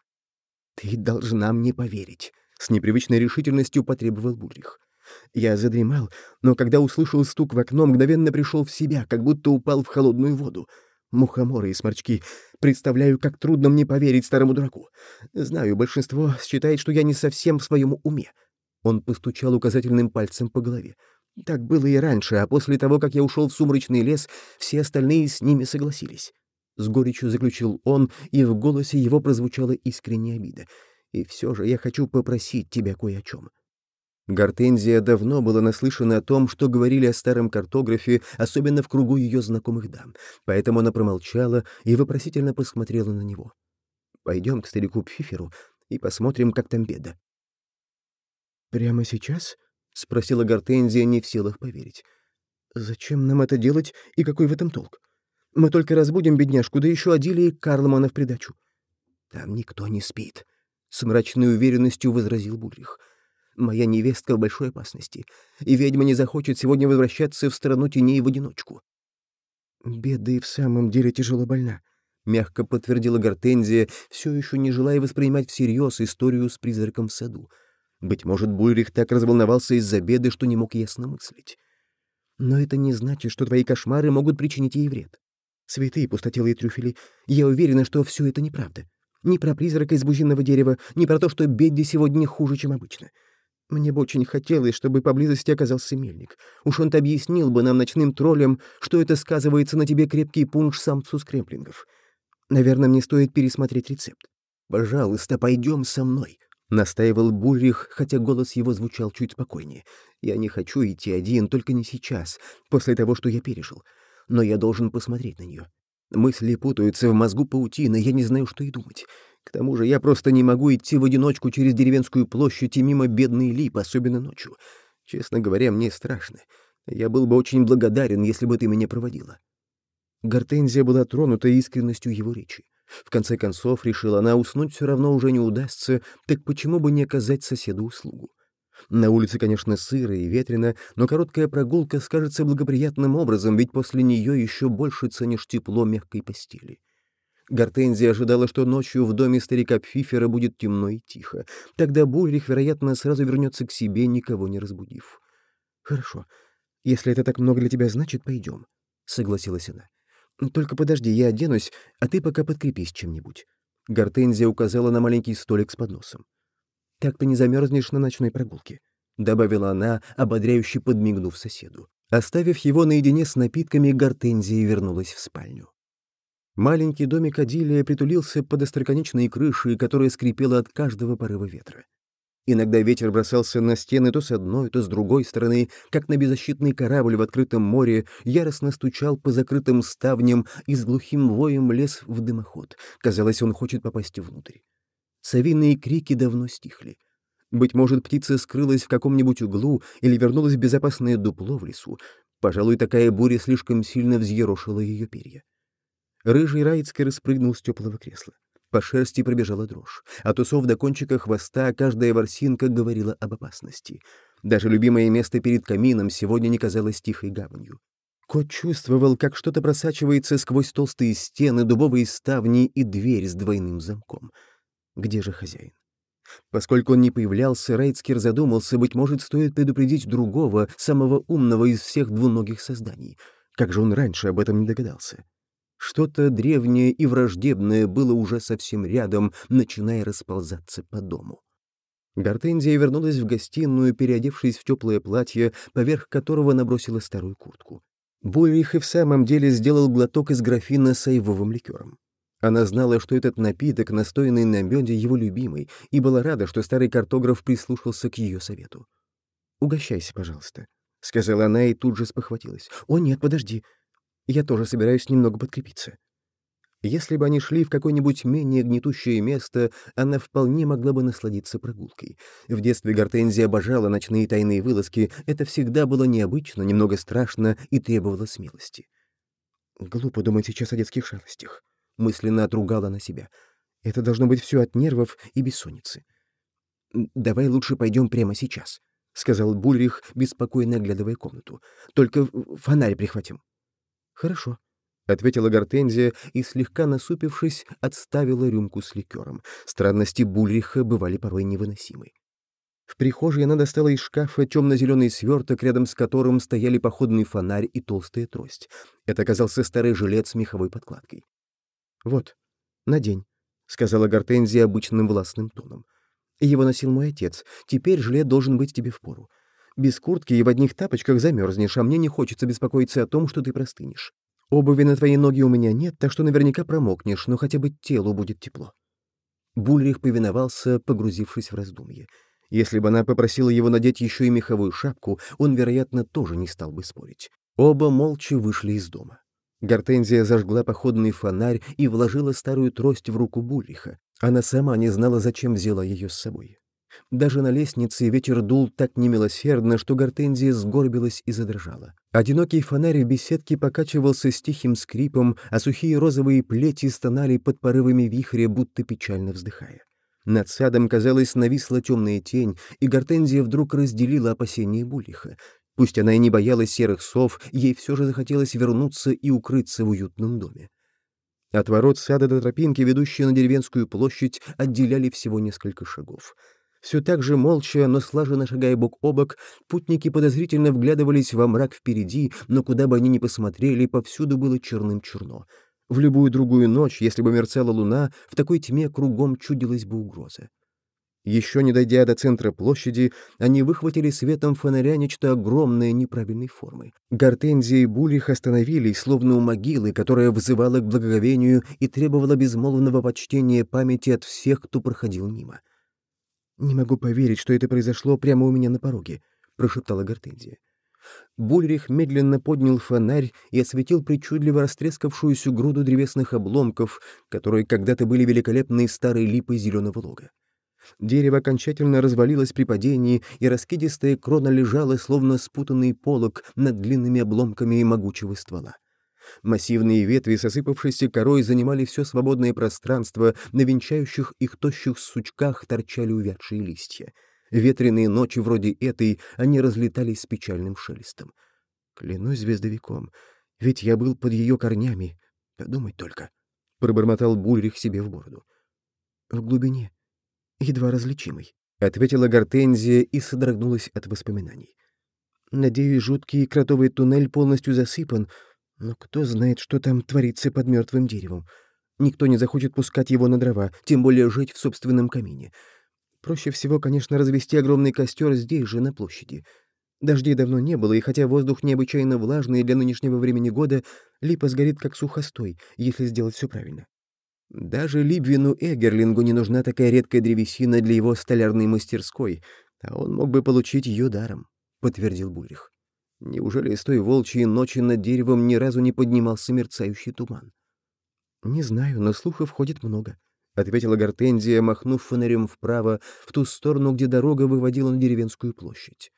«Ты должна мне поверить», — с непривычной решительностью потребовал Бульрих. Я задремал, но когда услышал стук в окно, мгновенно пришел в себя, как будто упал в холодную воду. Мухоморы и сморчки. Представляю, как трудно мне поверить старому дураку. Знаю, большинство считает, что я не совсем в своем уме. Он постучал указательным пальцем по голове. Так было и раньше, а после того, как я ушел в сумрачный лес, все остальные с ними согласились. С горечью заключил он, и в голосе его прозвучала искренняя обида. «И все же я хочу попросить тебя кое о чем». Гортензия давно была наслышана о том, что говорили о старом картографе, особенно в кругу ее знакомых дам, поэтому она промолчала и вопросительно посмотрела на него. «Пойдем к старику Пфиферу и посмотрим, как там беда». «Прямо сейчас?» — спросила Гортензия, не в силах поверить. «Зачем нам это делать и какой в этом толк? Мы только разбудим бедняжку, да еще Адилии Карлмана в придачу». «Там никто не спит», — с мрачной уверенностью возразил Бульрих. «Моя невестка в большой опасности, и ведьма не захочет сегодня возвращаться в страну теней в одиночку». «Беда и в самом деле тяжело больна», — мягко подтвердила Гортензия, все еще не желая воспринимать всерьез историю с призраком в саду. Быть может, Бульрих так разволновался из-за беды, что не мог ясно мыслить. Но это не значит, что твои кошмары могут причинить ей вред. Святые пустотелые трюфели, я уверена, что все это неправда. Ни про призрака из бузинного дерева, ни про то, что Бедди сегодня хуже, чем обычно. Мне бы очень хотелось, чтобы поблизости оказался мельник. Уж он-то объяснил бы нам, ночным троллям, что это сказывается на тебе крепкий пунш самцус кремплингов. Наверное, мне стоит пересмотреть рецепт. Пожалуйста, пойдем со мной. — настаивал Бульрих, хотя голос его звучал чуть спокойнее. «Я не хочу идти один, только не сейчас, после того, что я пережил. Но я должен посмотреть на нее. Мысли путаются в мозгу паутины, я не знаю, что и думать. К тому же я просто не могу идти в одиночку через деревенскую площадь и мимо бедной лип, особенно ночью. Честно говоря, мне страшно. Я был бы очень благодарен, если бы ты меня проводила». Гортензия была тронута искренностью его речи. В конце концов, решила она, уснуть все равно уже не удастся, так почему бы не оказать соседу услугу? На улице, конечно, сыро и ветрено, но короткая прогулка скажется благоприятным образом, ведь после нее еще больше ценишь тепло мягкой постели. Гортензия ожидала, что ночью в доме старика Пфифера будет темно и тихо. Тогда Бульрих, вероятно, сразу вернется к себе, никого не разбудив. «Хорошо. Если это так много для тебя значит, пойдем», — согласилась она. «Только подожди, я оденусь, а ты пока подкрепись чем-нибудь». Гортензия указала на маленький столик с подносом. «Так ты не замерзнешь на ночной прогулке», — добавила она, ободряюще подмигнув соседу. Оставив его наедине с напитками, Гортензия вернулась в спальню. Маленький домик Адилия притулился под остроконечной крышей, которая скрипела от каждого порыва ветра. Иногда ветер бросался на стены то с одной, то с другой стороны, как на беззащитный корабль в открытом море, яростно стучал по закрытым ставням и с глухим воем лез в дымоход. Казалось, он хочет попасть внутрь. Совиные крики давно стихли. Быть может, птица скрылась в каком-нибудь углу или вернулась в безопасное дупло в лесу. Пожалуй, такая буря слишком сильно взъерошила ее перья. Рыжий Райцкий распрыгнул с теплого кресла. По шерсти пробежала дрожь. От усов до кончика хвоста каждая ворсинка говорила об опасности. Даже любимое место перед камином сегодня не казалось тихой гаванью. Кот чувствовал, как что-то просачивается сквозь толстые стены, дубовые ставни и дверь с двойным замком. Где же хозяин? Поскольку он не появлялся, Рейцкер задумался, быть может, стоит предупредить другого, самого умного из всех двуногих созданий. Как же он раньше об этом не догадался? Что-то древнее и враждебное было уже совсем рядом, начиная расползаться по дому. Гортензия вернулась в гостиную, переодевшись в теплое платье, поверх которого набросила старую куртку. Буйрих и в самом деле сделал глоток из графина с айвовым ликером. Она знала, что этот напиток, настоянный на меде, его любимый, и была рада, что старый картограф прислушался к ее совету. «Угощайся, пожалуйста», — сказала она и тут же спохватилась. «О, нет, подожди. Я тоже собираюсь немного подкрепиться. Если бы они шли в какое-нибудь менее гнетущее место, она вполне могла бы насладиться прогулкой. В детстве Гортензия обожала ночные тайные вылазки, это всегда было необычно, немного страшно и требовало смелости. «Глупо думать сейчас о детских шалостях», — мысленно отругала на себя. «Это должно быть все от нервов и бессонницы». «Давай лучше пойдем прямо сейчас», — сказал Бульрих, беспокойно оглядывая комнату. «Только фонарь прихватим». «Хорошо», — ответила Гортензия и, слегка насупившись, отставила рюмку с ликером. Странности Бульриха бывали порой невыносимы. В прихожей она достала из шкафа темно-зеленый сверток, рядом с которым стояли походный фонарь и толстая трость. Это оказался старый жилет с меховой подкладкой. «Вот, надень», — сказала Гортензия обычным властным тоном. «Его носил мой отец. Теперь жилет должен быть тебе впору. Без куртки и в одних тапочках замерзнешь, а мне не хочется беспокоиться о том, что ты простынешь. Обуви на твои ноги у меня нет, так что наверняка промокнешь, но хотя бы телу будет тепло». Бульрих повиновался, погрузившись в раздумье. Если бы она попросила его надеть еще и меховую шапку, он, вероятно, тоже не стал бы спорить. Оба молча вышли из дома. Гортензия зажгла походный фонарь и вложила старую трость в руку Бульриха. Она сама не знала, зачем взяла ее с собой. Даже на лестнице ветер дул так немилосердно, что гортензия сгорбилась и задрожала. Одинокий фонарь в беседке покачивался с тихим скрипом, а сухие розовые плети стонали под порывами вихря, будто печально вздыхая. Над садом, казалось, нависла темная тень, и гортензия вдруг разделила опасения Булиха. Пусть она и не боялась серых сов, ей все же захотелось вернуться и укрыться в уютном доме. От ворот сада до тропинки, ведущей на деревенскую площадь, отделяли всего несколько шагов — все так же молча, но слаженно шагая бок о бок, путники подозрительно вглядывались во мрак впереди, но куда бы они ни посмотрели, повсюду было черным-черно. В любую другую ночь, если бы мерцала луна, в такой тьме кругом чудилась бы угроза. Еще не дойдя до центра площади, они выхватили светом фонаря нечто огромное неправильной формы. Гортензия и Булих остановились, словно у могилы, которая вызывала к благоговению и требовала безмолвного почтения памяти от всех, кто проходил мимо. «Не могу поверить, что это произошло прямо у меня на пороге», — прошептала Гортензия. Бульрих медленно поднял фонарь и осветил причудливо растрескавшуюся груду древесных обломков, которые когда-то были великолепной старой липой зеленого лога. Дерево окончательно развалилось при падении, и раскидистая крона лежала, словно спутанный полог над длинными обломками могучего ствола. Массивные ветви, сосыпавшиеся корой, занимали все свободное пространство, на венчающих их тощих сучках торчали увядшие листья. Ветреные ночи вроде этой они разлетались с печальным шелестом. Клянусь звездовиком, ведь я был под ее корнями. Подумать только. Пробормотал Бульрих себе в бороду. В глубине, едва различимый, ответила Гортензия и содрогнулась от воспоминаний. Надеюсь, жуткий кротовый туннель полностью засыпан, но кто знает, что там творится под мертвым деревом. Никто не захочет пускать его на дрова, тем более жить в собственном камине. Проще всего, конечно, развести огромный костер здесь же, на площади. Дождей давно не было, и хотя воздух необычайно влажный для нынешнего времени года, липа сгорит как сухостой, если сделать все правильно. Даже Либвину Эгерлингу не нужна такая редкая древесина для его столярной мастерской, а он мог бы получить ее даром, — подтвердил Бульрих. Неужели из той волчьей ночи над деревом ни разу не поднимался мерцающий туман? Не знаю, но слухов ходит много, — ответила Гортензия, махнув фонарем вправо, в ту сторону, где дорога выводила на деревенскую площадь.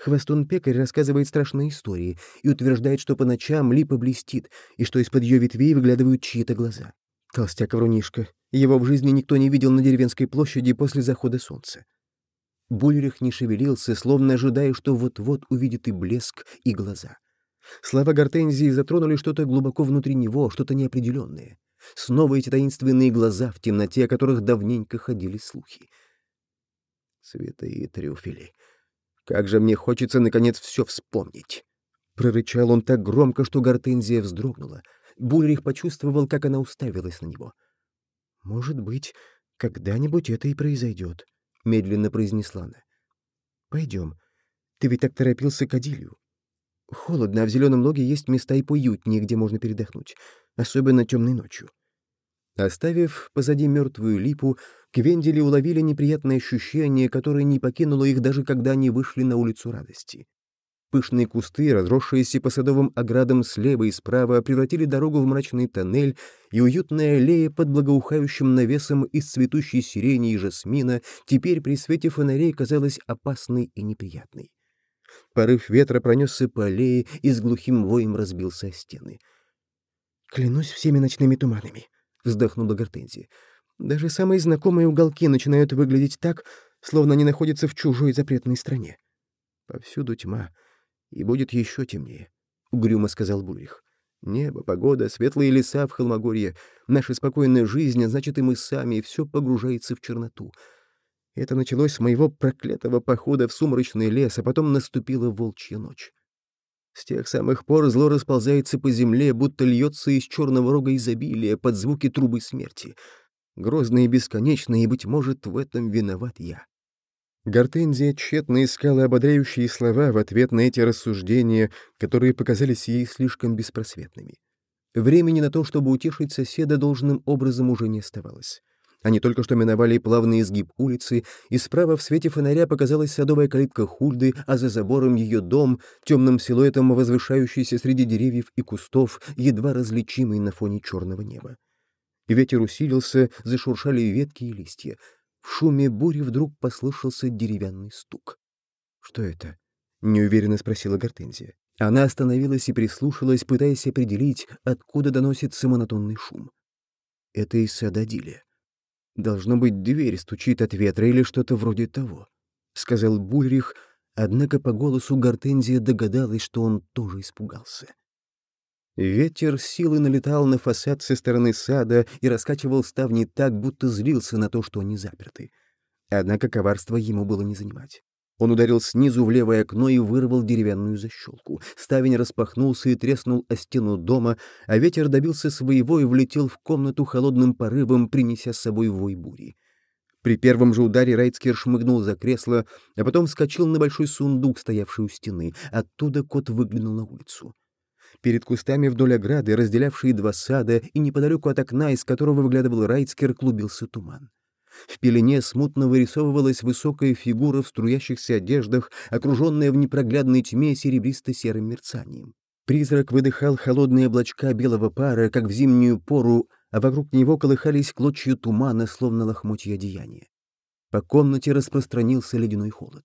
Хвостун-пекарь рассказывает страшные истории и утверждает, что по ночам липа блестит, и что из-под ее ветвей выглядывают чьи-то глаза. Толстяк-врунишка. Его в жизни никто не видел на деревенской площади после захода солнца. Бульрих не шевелился, словно ожидая, что вот-вот увидит и блеск, и глаза. Слова Гортензии затронули что-то глубоко внутри него, что-то неопределенное. Снова эти таинственные глаза в темноте, о которых давненько ходили слухи. Святые трюфели. Как же мне хочется, наконец, все вспомнить. Прорычал он так громко, что Гортензия вздрогнула. Бульрих почувствовал, как она уставилась на него. «Может быть, когда-нибудь это и произойдет», — медленно произнесла она. «Пойдем. Ты ведь так торопился к Адилью. Холодно, а в Зеленом Логе есть места и поуютнее, где можно передохнуть, особенно темной ночью». Оставив позади мертвую липу, Квендели уловили неприятное ощущение, которое не покинуло их даже когда они вышли на улицу радости. Пышные кусты, разросшиеся по садовым оградам слева и справа, превратили дорогу в мрачный тоннель, и уютная аллея под благоухающим навесом из цветущей сирени и жасмина теперь при свете фонарей казалась опасной и неприятной. Порыв ветра пронесся по аллее и с глухим воем разбился о стены. «Клянусь всеми ночными туманами», — вздохнула Гортензия. «Даже самые знакомые уголки начинают выглядеть так, словно они находятся в чужой запретной стране. Повсюду тьма» и будет еще темнее», — угрюмо сказал Бульрих. «Небо, погода, светлые леса в Холмогорье, наша спокойная жизнь, а значит, и мы сами, и все погружается в черноту. Это началось с моего проклятого похода в сумрачный лес, а потом наступила волчья ночь. С тех самых пор зло расползается по земле, будто льется из черного рога изобилия под звуки трубы смерти. Грозно и бесконечно, и, быть может, в этом виноват я. Гортензия тщетно искала ободряющие слова в ответ на эти рассуждения, которые показались ей слишком беспросветными. Времени на то, чтобы утешить соседа, должным образом уже не оставалось. Они только что миновали плавный изгиб улицы, и справа в свете фонаря показалась садовая калитка Хульды, а за забором ее дом, темным силуэтом возвышающийся среди деревьев и кустов, едва различимый на фоне черного неба. Ветер усилился, зашуршали ветки и листья. В шуме бури вдруг послышался деревянный стук. «Что это?» — неуверенно спросила Гортензия. Она остановилась и прислушалась, пытаясь определить, откуда доносится монотонный шум. Это из сада Дилия. «Должно быть, дверь стучит от ветра или что-то вроде того», — сказал Бульрих, однако по голосу Гортензия догадалась, что он тоже испугался. Ветер силой налетал на фасад со стороны сада и раскачивал ставни так, будто злился на то, что они заперты. Однако коварство ему было не занимать. Он ударил снизу в левое окно и вырвал деревянную защелку. Ставень распахнулся и треснул о стену дома, а ветер добился своего и влетел в комнату холодным порывом, принеся с собой вой бури. При первом же ударе Райцкер шмыгнул за кресло, а потом вскочил на большой сундук, стоявший у стены. Оттуда кот выглянул на улицу. Перед кустами вдоль ограды, разделявшие два сада, и неподалеку от окна, из которого выглядывал Райцкер, клубился туман. В пелене смутно вырисовывалась высокая фигура в струящихся одеждах, окруженная в непроглядной тьме серебристо-серым мерцанием. Призрак выдыхал холодные облачка белого пара, как в зимнюю пору, а вокруг него колыхались клочья тумана, словно лохмотья одеяния. По комнате распространился ледяной холод.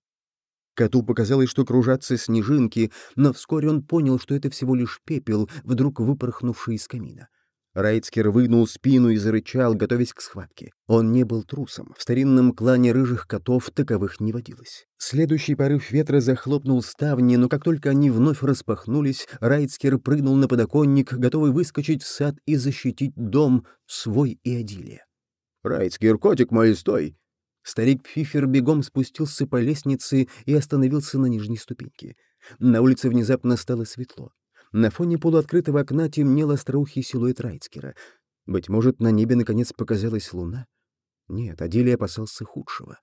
Коту показалось, что кружатся снежинки, но вскоре он понял, что это всего лишь пепел, вдруг выпорхнувший из камина. Райцкер выгнул спину и зарычал, готовясь к схватке. Он не был трусом. В старинном клане рыжих котов таковых не водилось. Следующий порыв ветра захлопнул ставни, но как только они вновь распахнулись, Райцкер прыгнул на подоконник, готовый выскочить в сад и защитить дом свой и Адилия. «Райцкер, котик мой, стой!» Старик Пфифер бегом спустился по лестнице и остановился на нижней ступеньке. На улице внезапно стало светло. На фоне полуоткрытого окна темнел остроухий силуэт Райцкера. Быть может, на небе наконец показалась луна? Нет, Адилий опасался худшего.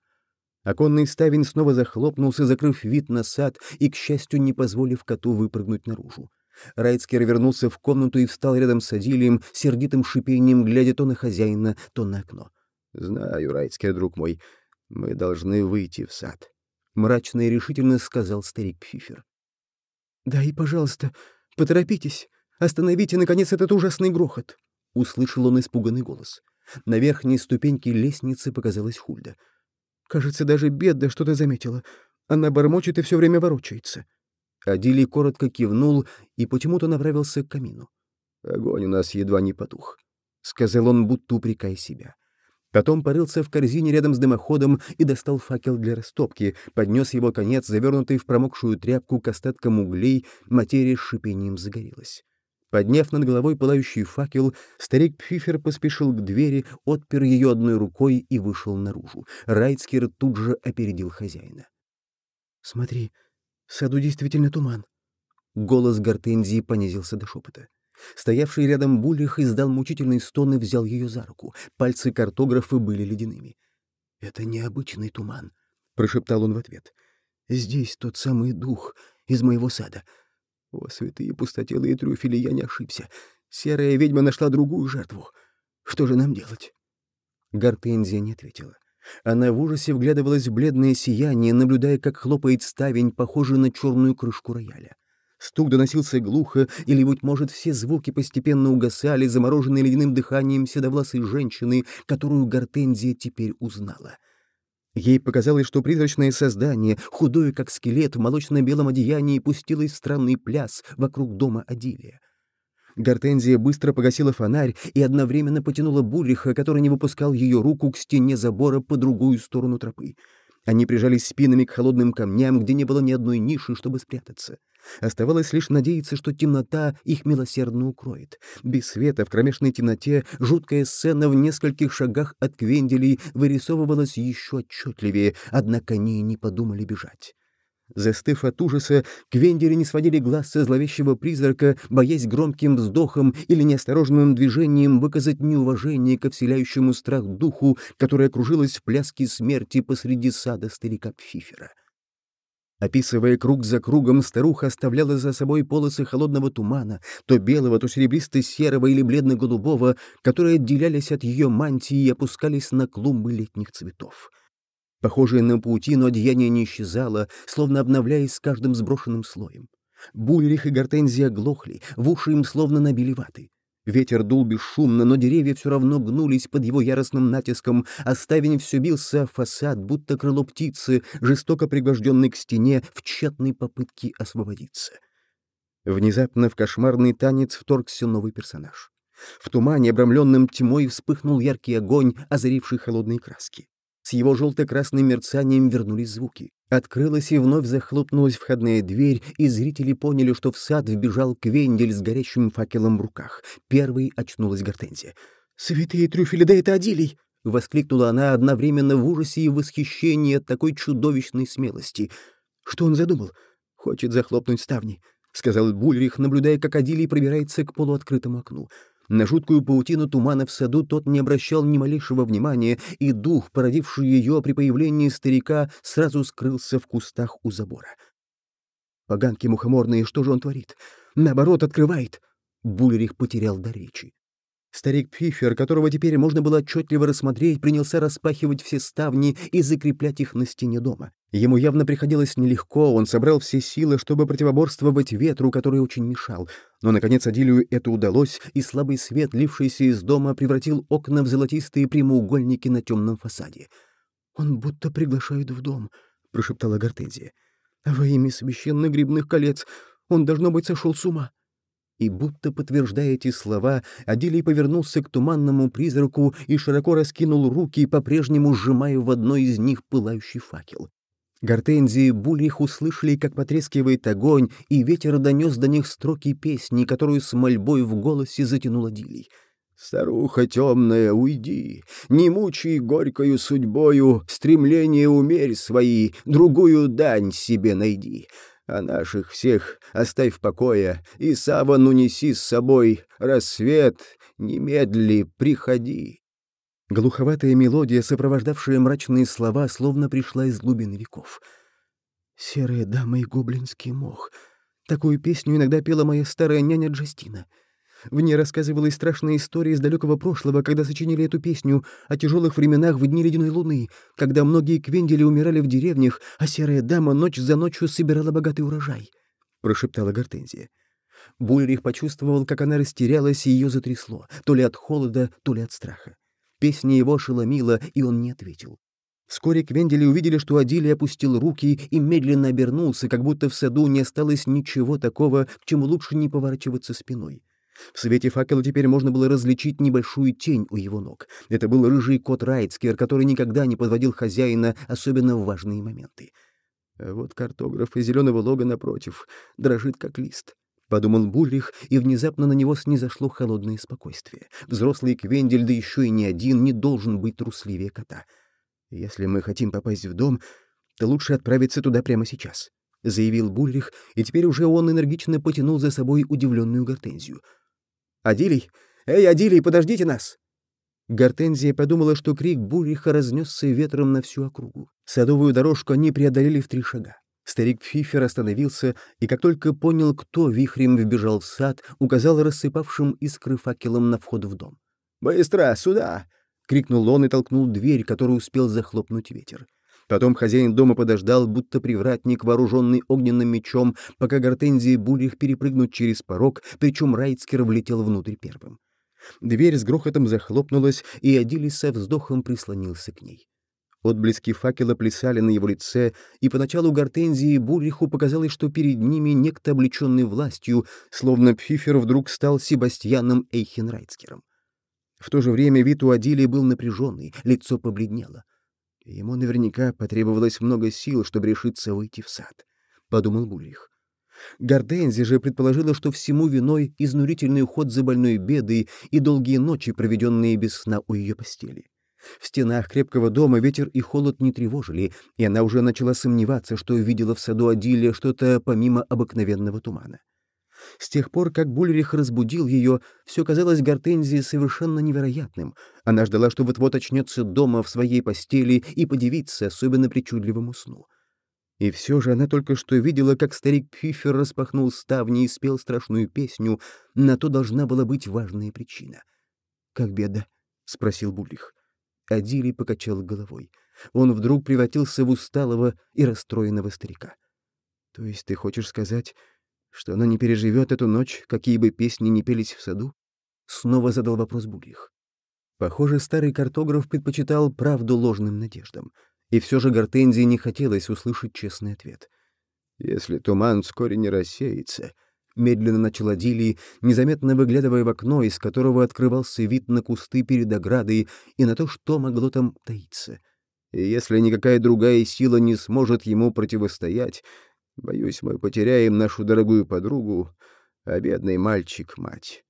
Оконный ставень снова захлопнулся, закрыв вид на сад и, к счастью, не позволив коту выпрыгнуть наружу. Райцкер вернулся в комнату и встал рядом с Адилием, сердитым шипением, глядя то на хозяина, то на окно. «Знаю, Райцкер, друг мой, мы должны выйти в сад», — мрачно и решительно сказал старик Пфифер. «Да и, пожалуйста, поторопитесь, остановите, наконец, этот ужасный грохот», — услышал он испуганный голос. На верхней ступеньке лестницы показалась Хульда. «Кажется, даже беда что-то заметила. Она бормочет и все время ворочается». Адилий коротко кивнул и почему-то направился к камину. «Огонь у нас едва не потух», — сказал он, будто упрекая себя. Потом порылся в корзине рядом с дымоходом и достал факел для растопки, поднес его конец, завернутый в промокшую тряпку к остаткам углей, материя с шипением загорелась. Подняв над головой пылающий факел, старик Пфифер поспешил к двери, отпер ее одной рукой и вышел наружу. Райцкер тут же опередил хозяина. «Смотри, в саду действительно туман». Голос Гортензии понизился до шепота. Стоявший рядом Буллих издал мучительный стон и взял ее за руку. Пальцы картографа были ледяными. «Это необычный туман», — прошептал он в ответ. «Здесь тот самый дух из моего сада. О, святые пустотелые трюфели, я не ошибся. Серая ведьма нашла другую жертву. Что же нам делать?» Гортензия не ответила. Она в ужасе вглядывалась в бледное сияние, наблюдая, как хлопает ставень, похожий на черную крышку рояля. Стук доносился глухо, или, быть может, все звуки постепенно угасали, замороженные ледяным дыханием седовласой женщины, которую Гортензия теперь узнала. Ей показалось, что призрачное создание, худое как скелет, в молочно-белом одеянии пустилось в странный пляс вокруг дома Адилия. Гортензия быстро погасила фонарь и одновременно потянула Буллиха, который не выпускал ее руку к стене забора по другую сторону тропы. Они прижались спинами к холодным камням, где не было ни одной ниши, чтобы спрятаться. Оставалось лишь надеяться, что темнота их милосердно укроет. Без света в кромешной темноте жуткая сцена в нескольких шагах от Квенделей вырисовывалась еще отчетливее, однако они не подумали бежать. Застыв от ужаса, Квендели не сводили глаз со зловещего призрака, боясь громким вздохом или неосторожным движением выказать неуважение ко вселяющему страх духу, которое окружилось в пляске смерти посреди сада старика Пфифера. Описывая круг за кругом, старуха оставляла за собой полосы холодного тумана, то белого, то серебристо-серого или бледно-голубого, которые отделялись от ее мантии и опускались на клумбы летних цветов. Похожее на паутину одеяние не исчезало, словно обновляясь с каждым сброшенным слоем. Бульрих и гортензия глохли, в уши им словно набили ваты. Ветер дул бесшумно, но деревья все равно гнулись под его яростным натиском, а ставень все бился фасад, будто крыло птицы, жестоко пригвожденный к стене в тщетной попытке освободиться. Внезапно в кошмарный танец вторгся новый персонаж. В тумане, обрамленном тьмой, вспыхнул яркий огонь, озаривший холодные краски. С его желто-красным мерцанием вернулись звуки. Открылась и вновь захлопнулась входная дверь, и зрители поняли, что в сад вбежал Квендель с горящим факелом в руках. Первой очнулась Гортензия. «Святые трюфели, да это Адилий!» — воскликнула она одновременно в ужасе и восхищении от такой чудовищной смелости. «Что он задумал? Хочет захлопнуть ставни», — сказал Бульрих, наблюдая, как Адилий пробирается к полуоткрытому окну. На жуткую паутину тумана в саду тот не обращал ни малейшего внимания, и дух, породивший ее при появлении старика, сразу скрылся в кустах у забора. Поганки мухоморные, что же он творит? Наоборот, открывает. Булерих потерял до речи. Старик Пфифер, которого теперь можно было отчетливо рассмотреть, принялся распахивать все ставни и закреплять их на стене дома. Ему явно приходилось нелегко, он собрал все силы, чтобы противоборствовать ветру, который очень мешал. Но, наконец, Адилию это удалось, и слабый свет, лившийся из дома, превратил окна в золотистые прямоугольники на темном фасаде. «Он будто приглашает в дом», — прошептала Гортензия. «Во имя священных грибных колец он, должно быть, сошел с ума». И будто подтверждая эти слова, Адилий повернулся к туманному призраку и широко раскинул руки, по-прежнему сжимая в одной из них пылающий факел. Гортензии Бульрих услышали, как потрескивает огонь, и ветер донес до них строки песни, которую с мольбой в голосе затянул Адилий. «Старуха темная, уйди, не мучай горькою судьбою, стремление умерь свои, другую дань себе найди. А наших всех оставь в покое, и саван унеси с собой, рассвет, немедли, приходи». Глуховатая мелодия, сопровождавшая мрачные слова, словно пришла из глубины веков. «Серая дама и гоблинский мох». Такую песню иногда пела моя старая няня Джастина. В ней рассказывалась страшная история из далекого прошлого, когда сочинили эту песню о тяжелых временах в дни ледяной луны, когда многие квендели умирали в деревнях, а серая дама ночь за ночью собирала богатый урожай. Прошептала Гортензия. Бульрих почувствовал, как она растерялась, и ее затрясло, то ли от холода, то ли от страха. Песня его ошеломила, и он не ответил. Вскоре Квендели увидели, что Адилий опустил руки и медленно обернулся, как будто в саду не осталось ничего такого, к чему лучше не поворачиваться спиной. В свете факела теперь можно было различить небольшую тень у его ног. Это был рыжий кот Райцкер, который никогда не подводил хозяина, особенно в важные моменты. А вот картограф из зеленого лога напротив дрожит как лист. — подумал Бульрих, и внезапно на него снизошло холодное спокойствие. Взрослый Квендель, да еще и не один, не должен быть трусливее кота. «Если мы хотим попасть в дом, то лучше отправиться туда прямо сейчас», — заявил Бульрих, и теперь уже он энергично потянул за собой удивленную Гортензию. «Адилий! Эй, Адилий, подождите нас!» Гортензия подумала, что крик Бульриха разнесся ветром на всю округу. Садовую дорожку они преодолели в три шага. Старик Фифер остановился, и как только понял, кто вихрем вбежал в сад, указал рассыпавшим искры факелом на вход в дом. «Быстро, сюда!» — крикнул он и толкнул дверь, которую успел захлопнуть ветер. Потом хозяин дома подождал, будто привратник, вооруженный огненным мечом, пока Гортензия и Булих перепрыгнут через порог, причем Райцкер влетел внутрь первым. Дверь с грохотом захлопнулась, и Адилис со вздохом прислонился к ней. Отблески факела плясали на его лице, и поначалу Гортензии и Бурриху показалось, что перед ними некто облеченный властью, словно Пфифер вдруг стал Себастьяном Эйхенрайцкером. В то же время вид у Адилии был напряженный, лицо побледнело. Ему наверняка потребовалось много сил, чтобы решиться выйти в сад, — подумал Буррих. Гортензи же предположила, что всему виной изнурительный уход за больной бедой и долгие ночи, проведенные без сна у ее постели. В стенах крепкого дома ветер и холод не тревожили, и она уже начала сомневаться, что увидела в саду Адилия что-то помимо обыкновенного тумана. С тех пор, как Бульрих разбудил ее, все казалось Гортензии совершенно невероятным. Она ждала, что вот-вот очнется дома в своей постели и подивится особенно причудливому сну. И все же она только что видела, как старик Пфифер распахнул ставни и спел страшную песню. На то должна была быть важная причина. «Как беда?» — спросил Бульрих. Адилий покачал головой. Он вдруг превратился в усталого и расстроенного старика. «То есть ты хочешь сказать, что она не переживет эту ночь, какие бы песни ни пелись в саду?» Снова задал вопрос Бульих. Похоже, старый картограф предпочитал правду ложным надеждам. И все же Гортензии не хотелось услышать честный ответ. «Если туман вскоре не рассеется», медленно начал Адилий, незаметно выглядывая в окно, из которого открывался вид на кусты перед оградой и на то, что могло там таиться. И если никакая другая сила не сможет ему противостоять, боюсь, мы потеряем нашу дорогую подругу, а бедный мальчик — мать.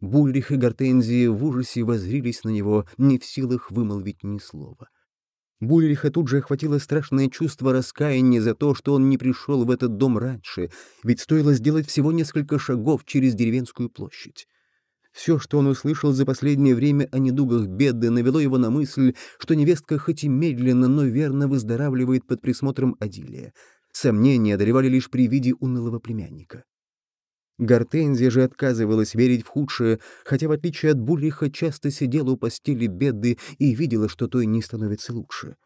Бульрих и Гортензия в ужасе возрились на него, не в силах вымолвить ни слова. Булериха тут же охватило страшное чувство раскаяния за то, что он не пришел в этот дом раньше, ведь стоило сделать всего несколько шагов через деревенскую площадь. Все, что он услышал за последнее время о недугах беды, навело его на мысль, что невестка хоть и медленно, но верно выздоравливает под присмотром Адилия. Сомнения одолевали лишь при виде унылого племянника. Гортензия же отказывалась верить в худшее, хотя, в отличие от Буллиха, часто сидела у постели беды и видела, что той не становится лучше.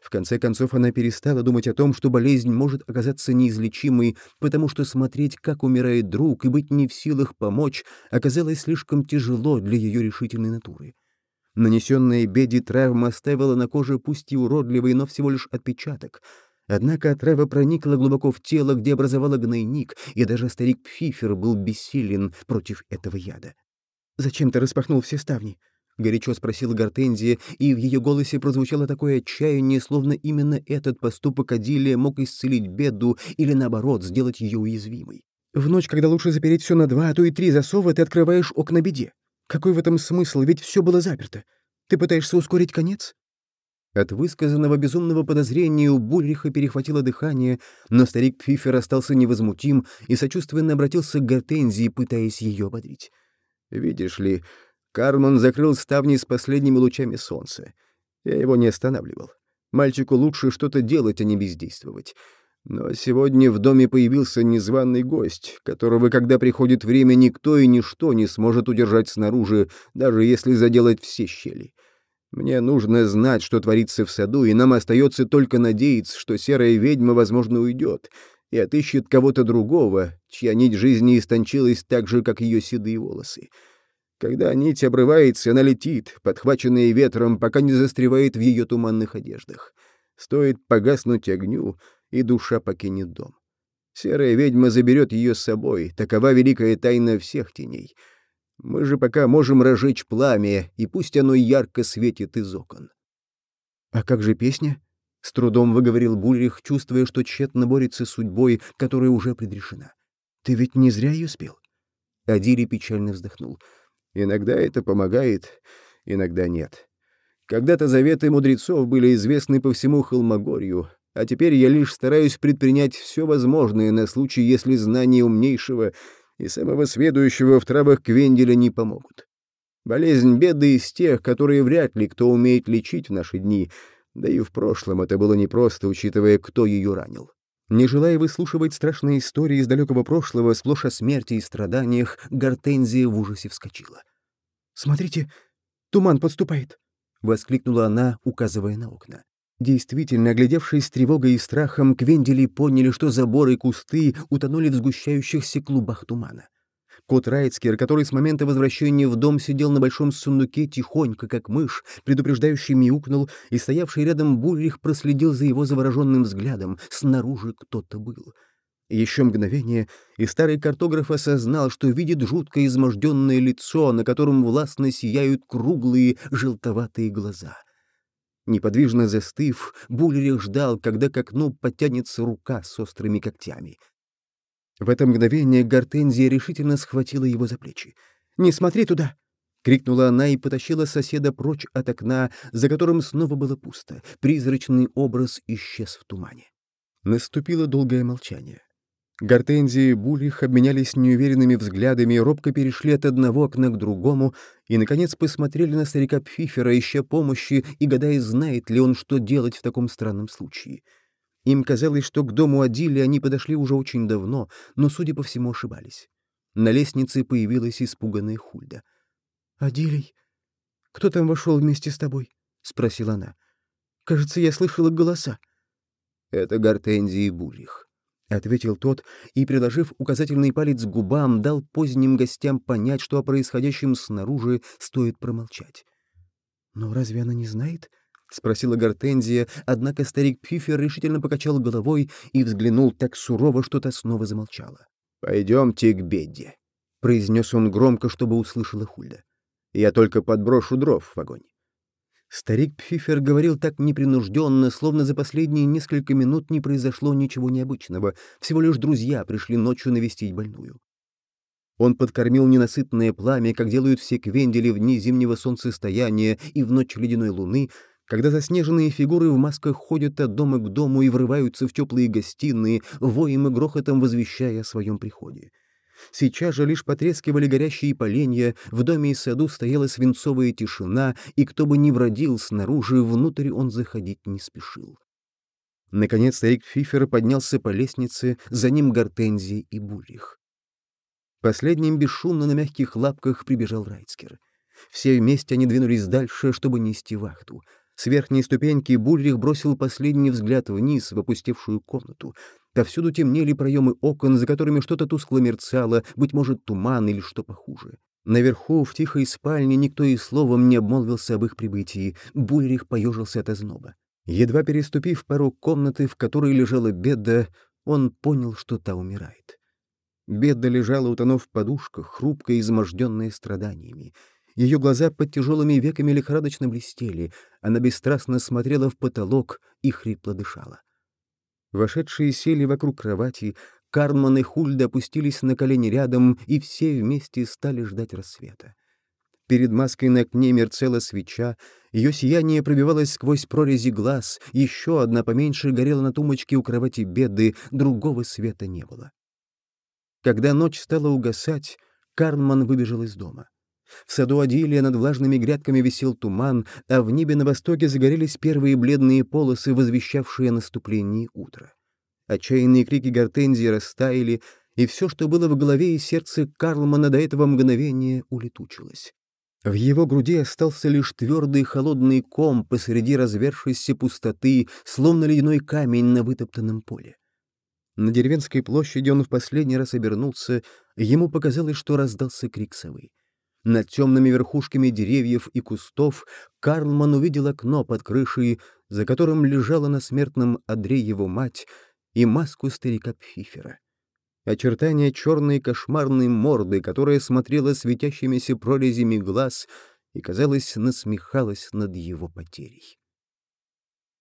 В конце концов, она перестала думать о том, что болезнь может оказаться неизлечимой, потому что смотреть, как умирает друг, и быть не в силах помочь, оказалось слишком тяжело для ее решительной натуры. Нанесенная Беди травма оставила на коже пусть и уродливый, но всего лишь отпечаток. Однако отрава проникла глубоко в тело, где образовала гнойник, и даже старик Пфифер был бессилен против этого яда. «Зачем ты распахнул все ставни?» — горячо спросила Гортензия, и в ее голосе прозвучало такое отчаяние, словно именно этот поступок Адилия мог исцелить беду или, наоборот, сделать ее уязвимой. «В ночь, когда лучше запереть все на два, а то и три засова, ты открываешь окна беде. Какой в этом смысл, ведь все было заперто. Ты пытаешься ускорить конец?» От высказанного безумного подозрения у Бульриха перехватило дыхание, но старик Пфифер остался невозмутим и сочувственно обратился к Гортензии, пытаясь ее ободрить. «Видишь ли, Карман закрыл ставни с последними лучами солнца. Я его не останавливал. Мальчику лучше что-то делать, а не бездействовать. Но сегодня в доме появился незваный гость, которого, когда приходит время, никто и ничто не сможет удержать снаружи, даже если заделать все щели. Мне нужно знать, что творится в саду, и нам остается только надеяться, что серая ведьма, возможно, уйдет и отыщет кого-то другого, чья нить жизни истончилась так же, как ее седые волосы. Когда нить обрывается, она летит, подхваченная ветром, пока не застревает в ее туманных одеждах. Стоит погаснуть огню, и душа покинет дом. Серая ведьма заберет ее с собой, такова великая тайна всех теней. Мы же пока можем разжечь пламя, и пусть оно ярко светит из окон. «А как же песня?» — с трудом выговорил Бульрих, чувствуя, что тщетно борется с судьбой, которая уже предрешена. «Ты ведь не зря ее спел?» Адири печально вздохнул. «Иногда это помогает, иногда нет. Когда-то заветы мудрецов были известны по всему Холмогорью, а теперь я лишь стараюсь предпринять все возможное на случай, если знания умнейшего и самого сведущего в травах Квенделя не помогут. Болезнь беды из тех, которые вряд ли кто умеет лечить в наши дни, да и в прошлом это было непросто, учитывая, кто ее ранил. Не желая выслушивать страшные истории из далекого прошлого, сплошь о смерти и страданиях, Гортензия в ужасе вскочила. «Смотрите, туман подступает!» — воскликнула она, указывая на окна. Действительно, оглядевшись с тревогой и страхом, Квендели поняли, что заборы и кусты утонули в сгущающихся клубах тумана. Кот Райцкер, который с момента возвращения в дом сидел на большом сундуке тихонько, как мышь, предупреждающий мяукнул, и стоявший рядом Бульрих проследил за его завороженным взглядом. Снаружи кто-то был. Еще мгновение, и старый картограф осознал, что видит жутко изможденное лицо, на котором властно сияют круглые желтоватые глаза — Неподвижно застыв, Буллерих ждал, когда к окну подтянется рука с острыми когтями. В это мгновение Гортензия решительно схватила его за плечи. «Не смотри туда!» — крикнула она и потащила соседа прочь от окна, за которым снова было пусто. Призрачный образ исчез в тумане. Наступило долгое молчание. Гортензия и Булих обменялись неуверенными взглядами, робко перешли от одного окна к другому и, наконец, посмотрели на старика Пфифера, ища помощи и гадая, знает ли он, что делать в таком странном случае. Им казалось, что к дому Адили они подошли уже очень давно, но, судя по всему, ошибались. На лестнице появилась испуганная Хульда. «Адилий, кто там вошел вместе с тобой?» — спросила она. «Кажется, я слышала голоса». «Это Гортензия и Булих», — ответил тот и, приложив указательный палец к губам, дал поздним гостям понять, что о происходящем снаружи стоит промолчать. «Но разве она не знает?» — спросила Гортензия, однако старик Пфифер решительно покачал головой и взглянул так сурово, что та снова замолчала. «Пойдемте к беде», — произнес он громко, чтобы услышала Хульда. «Я только подброшу дров в огонь». Старик Пфифер говорил так непринужденно, словно за последние несколько минут не произошло ничего необычного, всего лишь друзья пришли ночью навестить больную. Он подкормил ненасытное пламя, как делают все квендели в дни зимнего солнцестояния и в ночь ледяной луны, когда заснеженные фигуры в масках ходят от дома к дому и врываются в теплые гостиные, воем и грохотом возвещая о своем приходе. Сейчас же лишь потрескивали горящие поленья, в доме и саду стояла свинцовая тишина, и кто бы ни бродил снаружи, внутрь он заходить не спешил. Наконец старик Фифер поднялся по лестнице, за ним Гортензия и Буллих. Последним бесшумно на мягких лапках прибежал Райцкер. Все вместе они двинулись дальше, чтобы нести вахту. С верхней ступеньки Буллих бросил последний взгляд вниз в опустевшую комнату. Повсюду темнели проемы окон, за которыми что-то тускло мерцало, быть может, туман или что похуже. Наверху, в тихой спальне, никто и словом не обмолвился об их прибытии. Булерих поежился от озноба. Едва переступив порог комнаты, в которой лежала Бедда, он понял, что та умирает. Бедда лежала, утонув в подушках, хрупкая, изможденная страданиями. Ее глаза под тяжелыми веками лихорадочно блестели, она бесстрастно смотрела в потолок и хрипло дышала. Вошедшие сели вокруг кровати, Карман и Хульда опустились на колени рядом, и все вместе стали ждать рассвета. Перед маской на окне мерцала свеча, ее сияние пробивалось сквозь прорези глаз, еще одна поменьше горела на тумбочке у кровати беды, другого света не было. Когда ночь стала угасать, Карман выбежал из дома. В саду Адилия над влажными грядками висел туман, а в небе на востоке загорелись первые бледные полосы, возвещавшие о наступлении утра. Отчаянные крики гортензии растаяли, и все, что было в голове и сердце Карлмана до этого мгновения, улетучилось. В его груди остался лишь твердый холодный ком посреди развершейся пустоты, словно ледяной камень на вытоптанном поле. На деревенской площади он в последний раз обернулся, ему показалось, что раздался крик совы. Над темными верхушками деревьев и кустов Карлман увидел окно под крышей, за которым лежала на смертном одре его мать, и маску старика Пфифера. Очертания черной кошмарной морды, которая смотрела светящимися прорезями глаз и, казалось, насмехалась над его потерей.